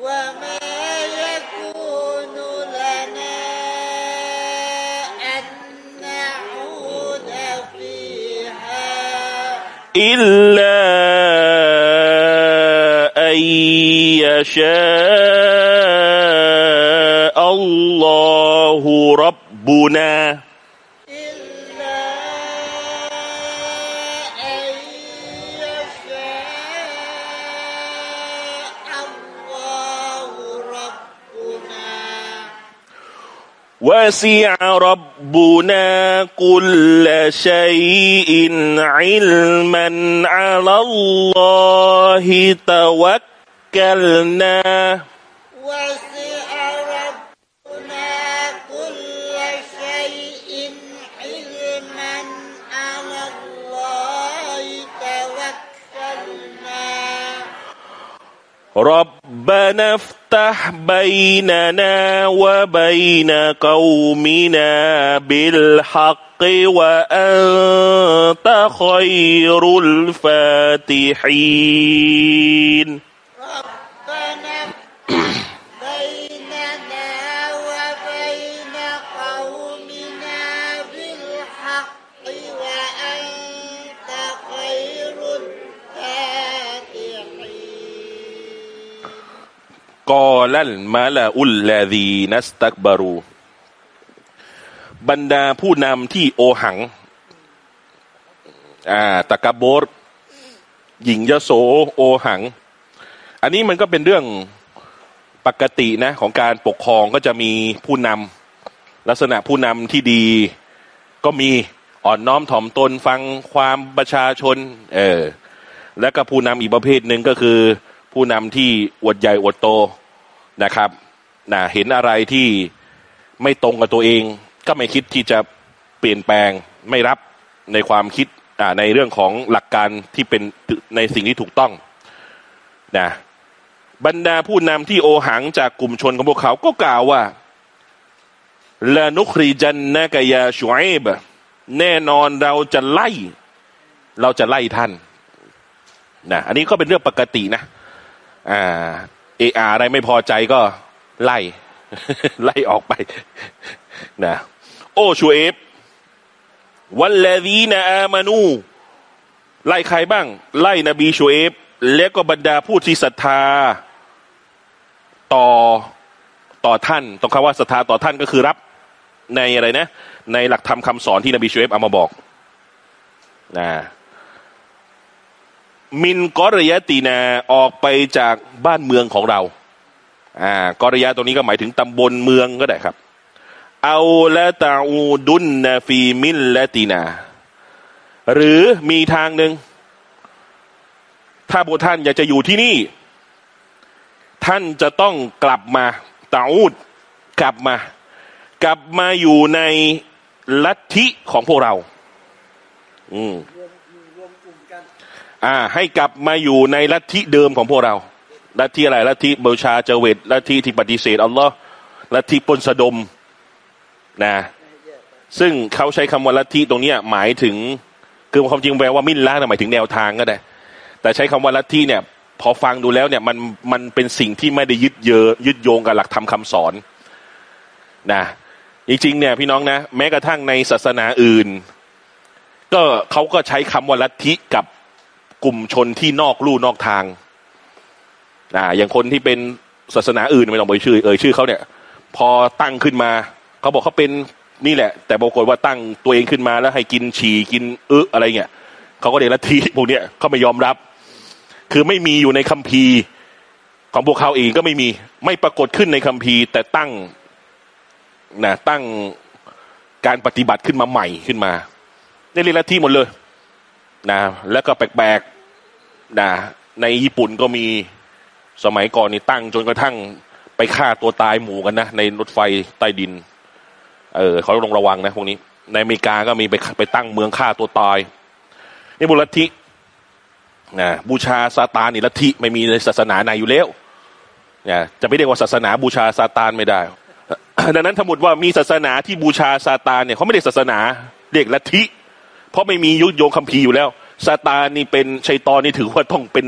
وما يكون لنا أن نعود فيها إلا أن يشاء ربنا إلا أن يشاء الله ربنا. وسع ربنا كل شيء علما على الله. توكلنا. ربنا افتح بيننا وبين قومنا بالحق وأنت خير الفاتحين. กอลันมาลาอุลลาดีนัสตักบารูบรรดาผู้นำที่โอหัง อ่าตะกบดหญิงยโสโอหัง อันนี้มันก็เป็นเรื่องปกตินะ ของการปกครองก็จะมีผู้นำลักษณะผู้นำที่ดีก็มีอ่อนน้อมถ่อมตนฟังความประชาชน เออ แล้วก็ผู้นำอีกประเภทหนึ่งก็คือ ผู้นำที่อวดใหญ่อวดโตนะครับนะเห็นอะไรที่ไม่ตรงกับตัวเอง ก็ไม่คิดที่จะเปลี่ยนแปลงไม่รับในความคิดในเรื่องของหลักการที่เป็นในสิ่งที่ถูกต้องนะบรรดาผู้นำที่โอหังจากกลุ่มชนของพวกเขาก็กล่าวว่าละนุครีจันนะกยาชวยบแน่นอนเราจะไล่ เราจะไล่ท่านนะอันนี้ก็เป็นเรื่องปกตินะ อ่าเออาอะไรไม่พอใจก็ไล่ ไล่ออกไปนะโอชูเอฟวัลลดีนอามานู ไล่ใครบ้าง ไล่นบีชูเอฟและก็บรรดาผู้ที่ศรัทธา ต่อต่อท่านต้องคำว่าศรัทธาต่อท่านก็คือรับในอะไรนะ ในหลักธรรมคาสอนที่นบีชูเอฟเอามาบอกนะ มินกอรยะตีนาออกไปจากบ้านเมืองของเรา อ่ากอรยะตรงนี้ก็หมายถึงตำบลเมืองก็ได้ครับ เอาละตาอูดุนนาฟีมินและตีนา หรือมีทางหนึ่ง ถ้าพวกท่านอยากจะอยู่ที่นี่ ท่านจะต้องกลับมาตาอูดกลับมา กลับมาอยู่ในลัทธิของพวกเรา อืม อ่า ให้กลับมาอยู่ในลัทธิเดิมของพวกเรา ลัทธิอะไร ลัทธิบูชาเจเวตลัทธิที่ปฏิเสธอัลลอฮ์ลัทธิปนสะดมนะ ซึ่งเขาใช้คำว่าลัทธิตรงนี้หมายถึง คือความจริงแปลว่ามินละหมายถึงแนวทางก็ได้ แต่ใช้คำว่าลัทธิเนี่ย พอฟังดูแล้วเนี่ยมันมันเป็นสิ่งที่ไม่ได้ยึดเยอยึดโยงกับหลักธรรมคาสอนนะจริงๆเนี่ยพี่น้องนะ แม้กระทั่งในศาสนาอื่น ก็เขาก็ใช้คำว่าลัทธิกับ กลุ่มชนที่นอกลู่นอกทางอ่าอย่างคนที่เป็นศาสนาอื่นไม่ต้องเอ่ยชื่อเอ่ยชื่อเขาเนี่ย พอตั้งขึ้นมาเขาบอกเขาเป็นนี่แหละ แต่ปรากฏว่าตั้งตัวเองขึ้นมาแล้วให้กินฉี่กินอออะไรเงี้ยเขาก็เดลัทธิพวกเนี้ยเขาไม่ยอมรับ คือไม่มีอยู่ในคัมภีร์ของพวกเขาเองก็ไม่มีไม่ปรากฏขึ้นในคัมภีร์ แต่ตั้งนะตั้งการปฏิบัติขึ้นมาใหม่ขึ้นมาในเรียนลัทธิหมดเลย นะแล้วก็แปลกๆนะในญี่ปุ่นก็มีสมัยก่อนนี่ตั้งจนกระทั่งไปฆ่าตัวตายหมู่กันนะในรถไฟใต้ดิน เออเขาต้องระวังนะพวกนี้ ในอเมริกาก็มีไปไปตั้งเมืองฆ่าตัวตายนี่บุลัทธินะบูชาซาตานนี่ลัทธิไม่มีในศาสนาไหนอยู่แล้วนะจะไม่เรียกว่าศาสนาบูชาซาตานไม่ได้ดังนั้นสมมติว่ามีศาสนาที่บูชาซาตานเนี่ยเขาไม่เรียกศาสนาเรียกลัทธิ เพราะไม่มียุโยงคัมภีร์อยู่แล้วซาตานนี่เป็นชัยตอนนี่ถือว่าต้องเป็น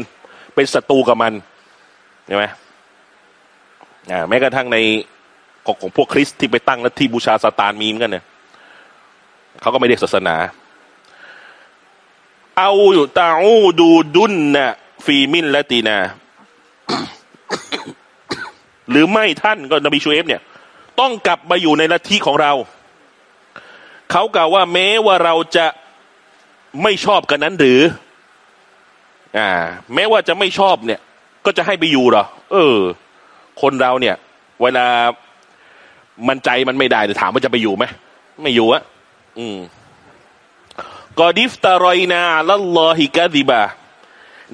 เป็นศัตรูกับมันใช่ไหมอ่าแม้กระทั่งในของของพวกคริสที่ไปตั้งลัทธิบูชาซาตานมีเหมือนกันเนี่ยเขาก็ไม่เรียกศาสนา เอาอยู่ตาอูดูดุนนะฟีมินและตีนา หรือไม่ท่านก็นบีชูเอฟเนี่ย ต้องกลับมาอยู่ในลัทธิของเรา เขากล่าวว่าแม้ว่าเราจะ ไม่ชอบกันนั้นหรือ อ่า แม้ว่าจะไม่ชอบเนี่ย ก็จะให้ไปอยู่หรอ เออ คนเราเนี่ย เวลามันใจมันไม่ได้ถามว่าจะไปอยู่ไหมไม่อยู่อะอืมกอดิฟตารอยนาละลอฮิกะดิบา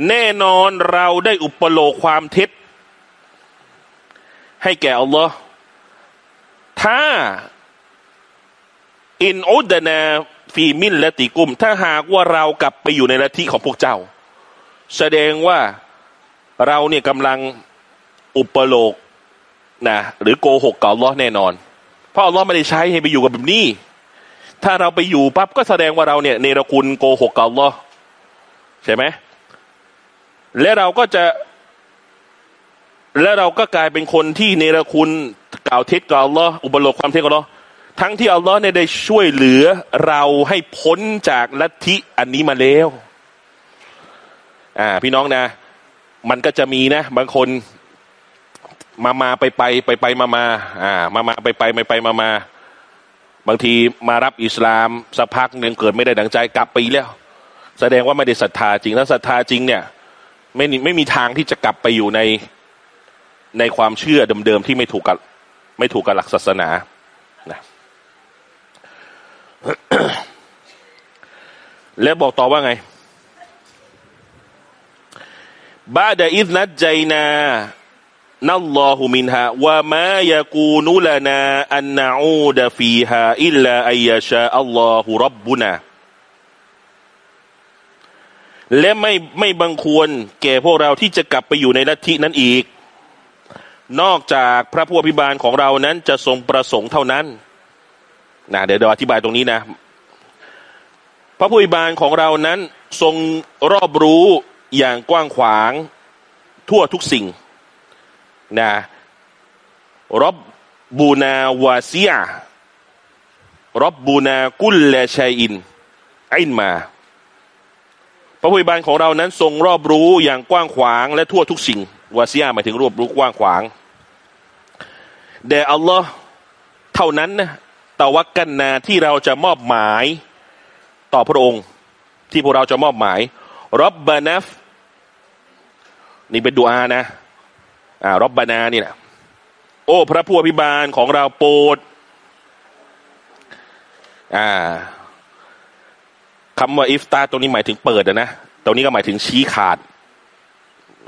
แน่นอนเราได้อุปโลกความเท็จ ให้แก่อัลลอฮ์ถ้า อินอุดนา ฟีมินและติกุม ถ้าหากว่าเรากลับไปอยู่ในลัทธิของพวกเจ้า แสดงว่าเราเนี่ยกำลังอุปโลกนะหรือโกหกกับอัลลอฮ์แน่นอน เพราะอัลลอฮ์ไม่ได้ใช้ให้ไปอยู่กับแบบนี้ ถ้าเราไปอยู่ปั๊บก็แสดงว่าเราเนี่ยเนรคุณโกหกกับอัลลอฮ์ใช่ไหมและเราก็จะ และเราก็กลายเป็นคนที่เนรคุณกล่าวเท็จกับอัลลอฮ์อุปโลกความเท็จกับอัลลอฮ์ ทั้งที่อัลลอฮ์เนี่ยได้ช่วยเหลือเราให้พ้นจากลัทธิอันนี้มาแล้ว อ่า พี่น้องนะ มันก็จะมีนะ บางคนมามาไปไปไปไปมามาอ่า มามาไปไปไปไปมามาบางทีมารับอิสลามสักพักหนึ่งเกิดไม่ได้ดังใจกลับไปแล้ว แสดงว่าไม่ได้ศรัทธาจริงถ้าศรัทธาจริงเนี่ย ไม่ไม่มีทางที่จะกลับไปอยู่ในในความเชื่อเดิมๆที่ไม่ถูกกับ ไม่ถูกกับหลักศาสนา แล้วบอกต่อว่าไงบาดอิสนัดใจนานัลลอฮุมินฮะว่ามายากูนุลนาอันนาอูดฟีฮาอิลลาอัยชาอัลลอฮุรับบุนาและไม่ไม่บังควรแก่พวกเราที่จะกลับไปอยู่ในลัทธินั้นอีก นอกจากพระผู้อภิบาลของเรานั้นจะทรงประสงค์เท่านั้น นะเดี๋ยวเราอธิบายตรงนี้นะ พระผู้อิบาลของเรานั้นทรงรอบรู้อย่างกว้างขวางทั่วทุกสิ่งนะรบบูนาวาเซียรบบูนากุลและชัยอินอินมา พระผู้บานของเรานั้นทรงรอบรู้อย่างกว้างขวางและทั่วทุกสิ่งวาซียหมายถึงรอบรู้กว้างขวางแด่อัลลอฮ์เท่านั้นนะ ตะวักกันนาที่เราจะมอบหมายต่อพระองค์ ที่พวกเราจะมอบหมายรับบานัฟนี่เป็นดูอานะอ่ารบบานานี่แหละโอ้ พระผู้อภิบาลของเราโปรดอ่าคำว่าอิฟตาตรงนี้หมายถึงเปิดนะตรงนี้ก็หมายถึงชี้ขาด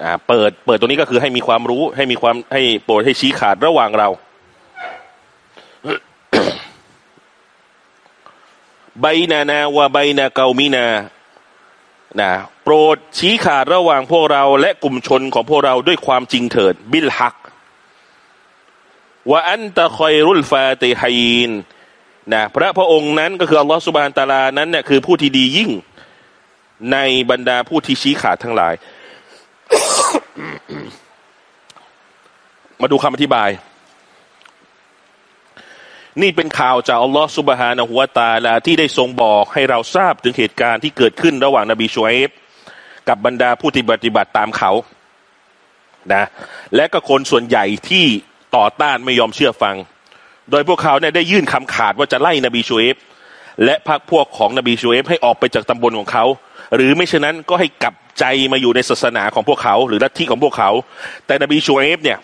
อ่าเปิด เปิดตรงนี้ก็คือให้มีความรู้ ให้มีความให้โปรดให้ชี้ขาดระหว่างเรา ใบนานาวาใบนาเกามินานะโปรดชี้ขาดระหว่างพวกเราและกลุ่มชนของพวกเราด้วยความจริงเถิด บิลฮักว่าอันตะคอยรุลฟาติฮีนนะพระพระองค์นั้นก็คืออัลลอฮฺสุบานตาลานั้นเนี่ยคือผู้ที่ดียิ่ง ในบรรดาผู้ที่ชี้ขาดทั้งหลาย มาดูคำอธิบาย นี่เป็นข่าวจากอัลลอฮฺสุบฮานะฮุวาตาลาที่ได้ทรงบอกให้เราทราบถึงเหตุการณ์ที่เกิดขึ้นระหว่างนบีชูเอฟกับบรรดาผู้ที่ปฏิบัติตามเขานะและก็คนส่วนใหญ่ที่ต่อต้านไม่ยอมเชื่อฟัง โดยพวกเขาเนี่ยได้ยื่นคำขาดว่าจะไล่นบีชุอัยบ์และพรรคพวกของนบีชุอัยบ์ให้ออกไปจากตำบลของเขา หรือไม่เช่นนั้นก็ให้กลับใจมาอยู่ในศาสนาของพวกเขา หรือลัทธิของพวกเขา แต่นบีชุอัยบ์เนี่ย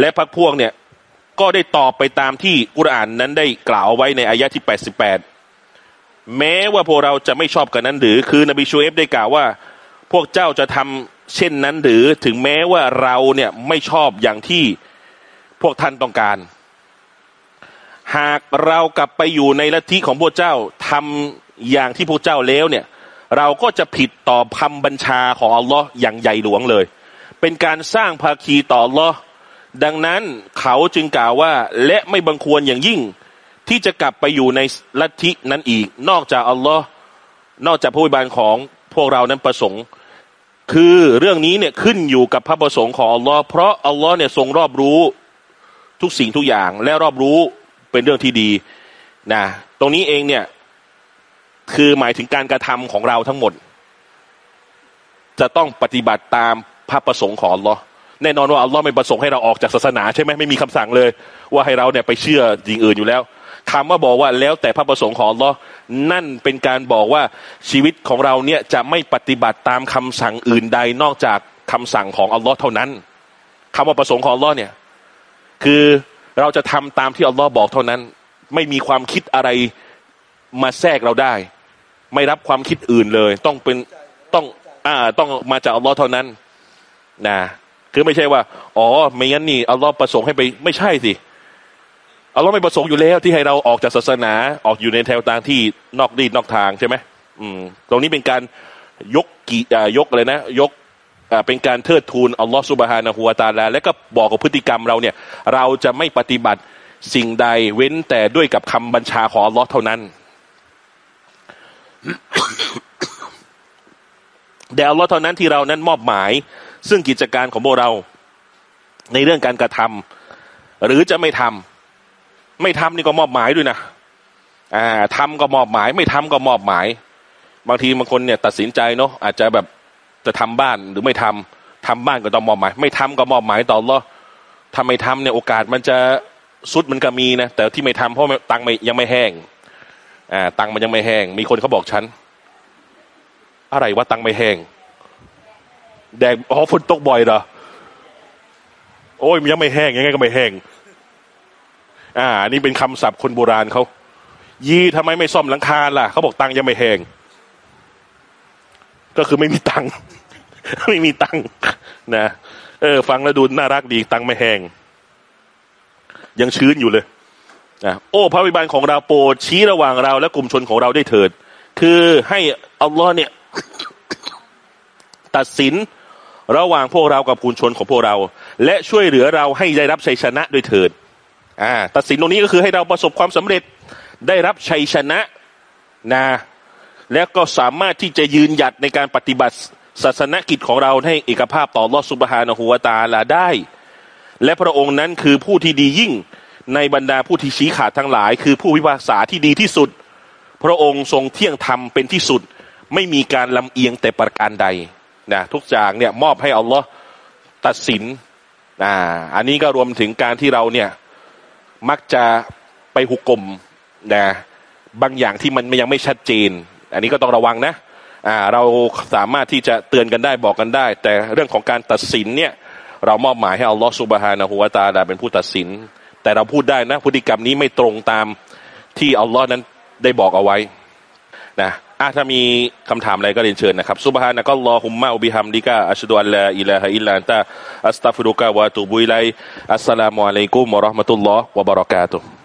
และพรรคพวกเนี่ย ก็ได้ตอบไปตามที่กุรอานนั้นได้กล่าวไว้ในอายะที่ 88 แม้ว่าพวกเราจะไม่ชอบกันนั้นหรือ คือนบีชุอัยบ์ได้กล่าวว่า พวกเจ้าจะทำเช่นนั้นหรือถึงแม้ว่าเราเนี่ยไม่ชอบอย่างที่พวกท่านต้องการ หากเรากลับไปอยู่ในลัทธิของพวกเจ้าทำอย่างที่พวกเจ้าแล้วเนี่ย เราก็จะผิดต่อคำบัญชาของอัลลอฮ์อย่างใหญ่หลวงเลย เป็นการสร้างภาคีต่ออัลลอฮ์ ดังนั้นเขาจึงกล่าวว่า และไม่บังควรอย่างยิ่ง ที่จะกลับไปอยู่ในลัทธินั้นอีก นอกจากอัลลอฮ์นอกจากผู้บิบาลของพวกเรานั้นประสงค์ คือเรื่องนี้เนี่ยขึ้นอยู่กับพระประสงค์ของอัลลอฮ์เพราะอัลลอฮ์เนี่ยทรงรอบรู้ทุกสิ่งทุกอย่าง และรอบรู้เป็นเรื่องที่ดีนะตรงนี้เองเนี่ยคือหมายถึงการกระทำของเราทั้งหมด จะต้องปฏิบัติตามพระประสงค์ของอัลลอฮ์ แน่นอนว่าอัลลอฮ์ไม่ประสงค์ให้เราออกจากศาสนาใช่ไหมไม่มีคำสั่งเลย ว่าให้เราเนี่ยไปเชื่อสิ่งอื่นอยู่แล้วคำว่าบอกว่าแล้วแต่พระประสงค์ของอัลลอฮ์นั่นเป็นการบอกว่าชีวิตของเราเนี่ยจะไม่ปฏิบัติตามคำสั่งอื่นใดนอกจากคำสั่งของอัลลอฮ์เท่านั้นคำว่าประสงค์ของอัลลอฮ์เนี่ยคือเราจะทำตามที่อัลลอฮ์บอกเท่านั้น ไม่มีความคิดอะไรมาแทรกเราได้ ไม่รับความคิดอื่นเลย ต้องเป็นต้องอ่าต้องมาจากอัลลอฮ์เท่านั้นนะ คือไม่ใช่ว่า อ๋อ ไม่งั้นนี่อัลลอฮ์ประสงค์ให้ไปไม่ใช่สิอัลลอฮ์ไม่ประสงค์อยู่แล้วที่ให้เราออกจากศาสนาออกอยู่ในแถวทางที่นอกดีนอกทางใช่ไหมอืม ตรงนี้เป็นการยกกียกอะไรนะ ยกเป็นการเทิดทูนอัลลอฮฺสุบฮานะฮูวาตาลาและก็บอกกับพฤติกรรมเราเนี่ย เราจะไม่ปฏิบัติสิ่งใดเว้นแต่ด้วยกับคำบัญชาของอัลลอฮ์เท่านั้นแต่อัลลอฮ์เท่านั้นที่เรานั้นมอบหมาย ซึ่งกิจการของพวกเรา ในเรื่องการกระทำหรือจะไม่ทำไม่ทำนี่ก็มอบหมายด้วยนะอ่าทำก็มอบหมาย ไม่ทำก็มอบหมาย บางทีบางคนเนี่ยตัดสินใจเนาะอาจจะแบบจะทำบ้านหรือไม่ทำทำบ้านก็ต้องมอบหมาย ไม่ทำก็มอบหมายต่อรอทำไม่ทำเนี่ยโอกาสมันจะสุดมันก็มีนะแต่ที่ไม่ทำเพราะตังไม่ยังไม่แห้งอ่าตังมันยังไม่แห้ง มีคนเขาบอกฉัน อะไรว่าตังไม่แห้ง แดงอ๋อฝนตกบ่อยเหรอโอ้ยมันยังไม่แห้งยังไงก็ไม่แห้ง อ่า นี่เป็นคำศัพท์คนโบราณเขายีทำไมไม่ซ่อมหลังคาล่ะเขาบอกตังยังไม่แห้งก็คือไม่มีตังค์ไม่มีตังค์นะเออ ฟังแล้วดูน่ารักดีตังค์ไม่แห้งยังชื้นอยู่เลยนะโอ้พระวิบาลของเราโปรดชี้ระหว่างเรา และกลุ่มชนของเราได้เถิด คือให้อัลลอฮ์เนี่ย ตัดสิน ระหว่างพวกเรากับกลุ่มชนของพวกเรา และช่วยเหลือเราให้ได้รับชัยชนะด้วยเถิดอ่าตัดสินตรงนี้ก็คือให้เราประสบความสำเร็จได้รับชัยชนะนะและก็สามารถที่จะยืนหยัดในการปฏิบัติศาสนกิจของเราให้เอกภาพต่อลอสุบฮานะฮูวตาลาได้ และพระองค์นั้นคือผู้ที่ดียิ่งในบรรดาผู้ที่ชี้ขาดทั้งหลาย คือผู้พิพากษาที่ดีที่สุด พระองค์ทรงเที่ยงธรรมเป็นที่สุด ไม่มีการลำเอียงแต่ประการใด นะทุกอย่างเนี่ยมอบให้อัลลอฮ์ตัดสินอ่าอันนี้ก็รวมถึงการที่เราเนี่ยมักจะไปหุกกลมนะบางอย่างที่มันยังไม่ชัดเจน อันนี้ก็ต้องระวังนะอ่าเราสามารถที่จะเตือนกันได้บอกกันได้ แต่เรื่องของการตัดสินเนี่ยเรามอบหมายให้อัลลอฮ์สุบฮานะฮูวาตาลาเป็นผู้ตัดสิน แต่เราพูดได้นะพฤติกรรมนี้ไม่ตรงตามที่อัลลอฮ์นั้นได้บอกเอาไว้นะ อะถ้ามีคำถามอะไรก็เรียนเชิญนะครับซุบฮานะก็ลอฮุมมาอุบิฮัมดิกะอัชดุอัลลาอิลาฮะอิลลันตะอัสตัฟุรุกะวะตูบุอิลัยอัสสลามุอะลัยกุมวะราะห์มะตุลลอฮ์วะบะเราะกาตุฮ์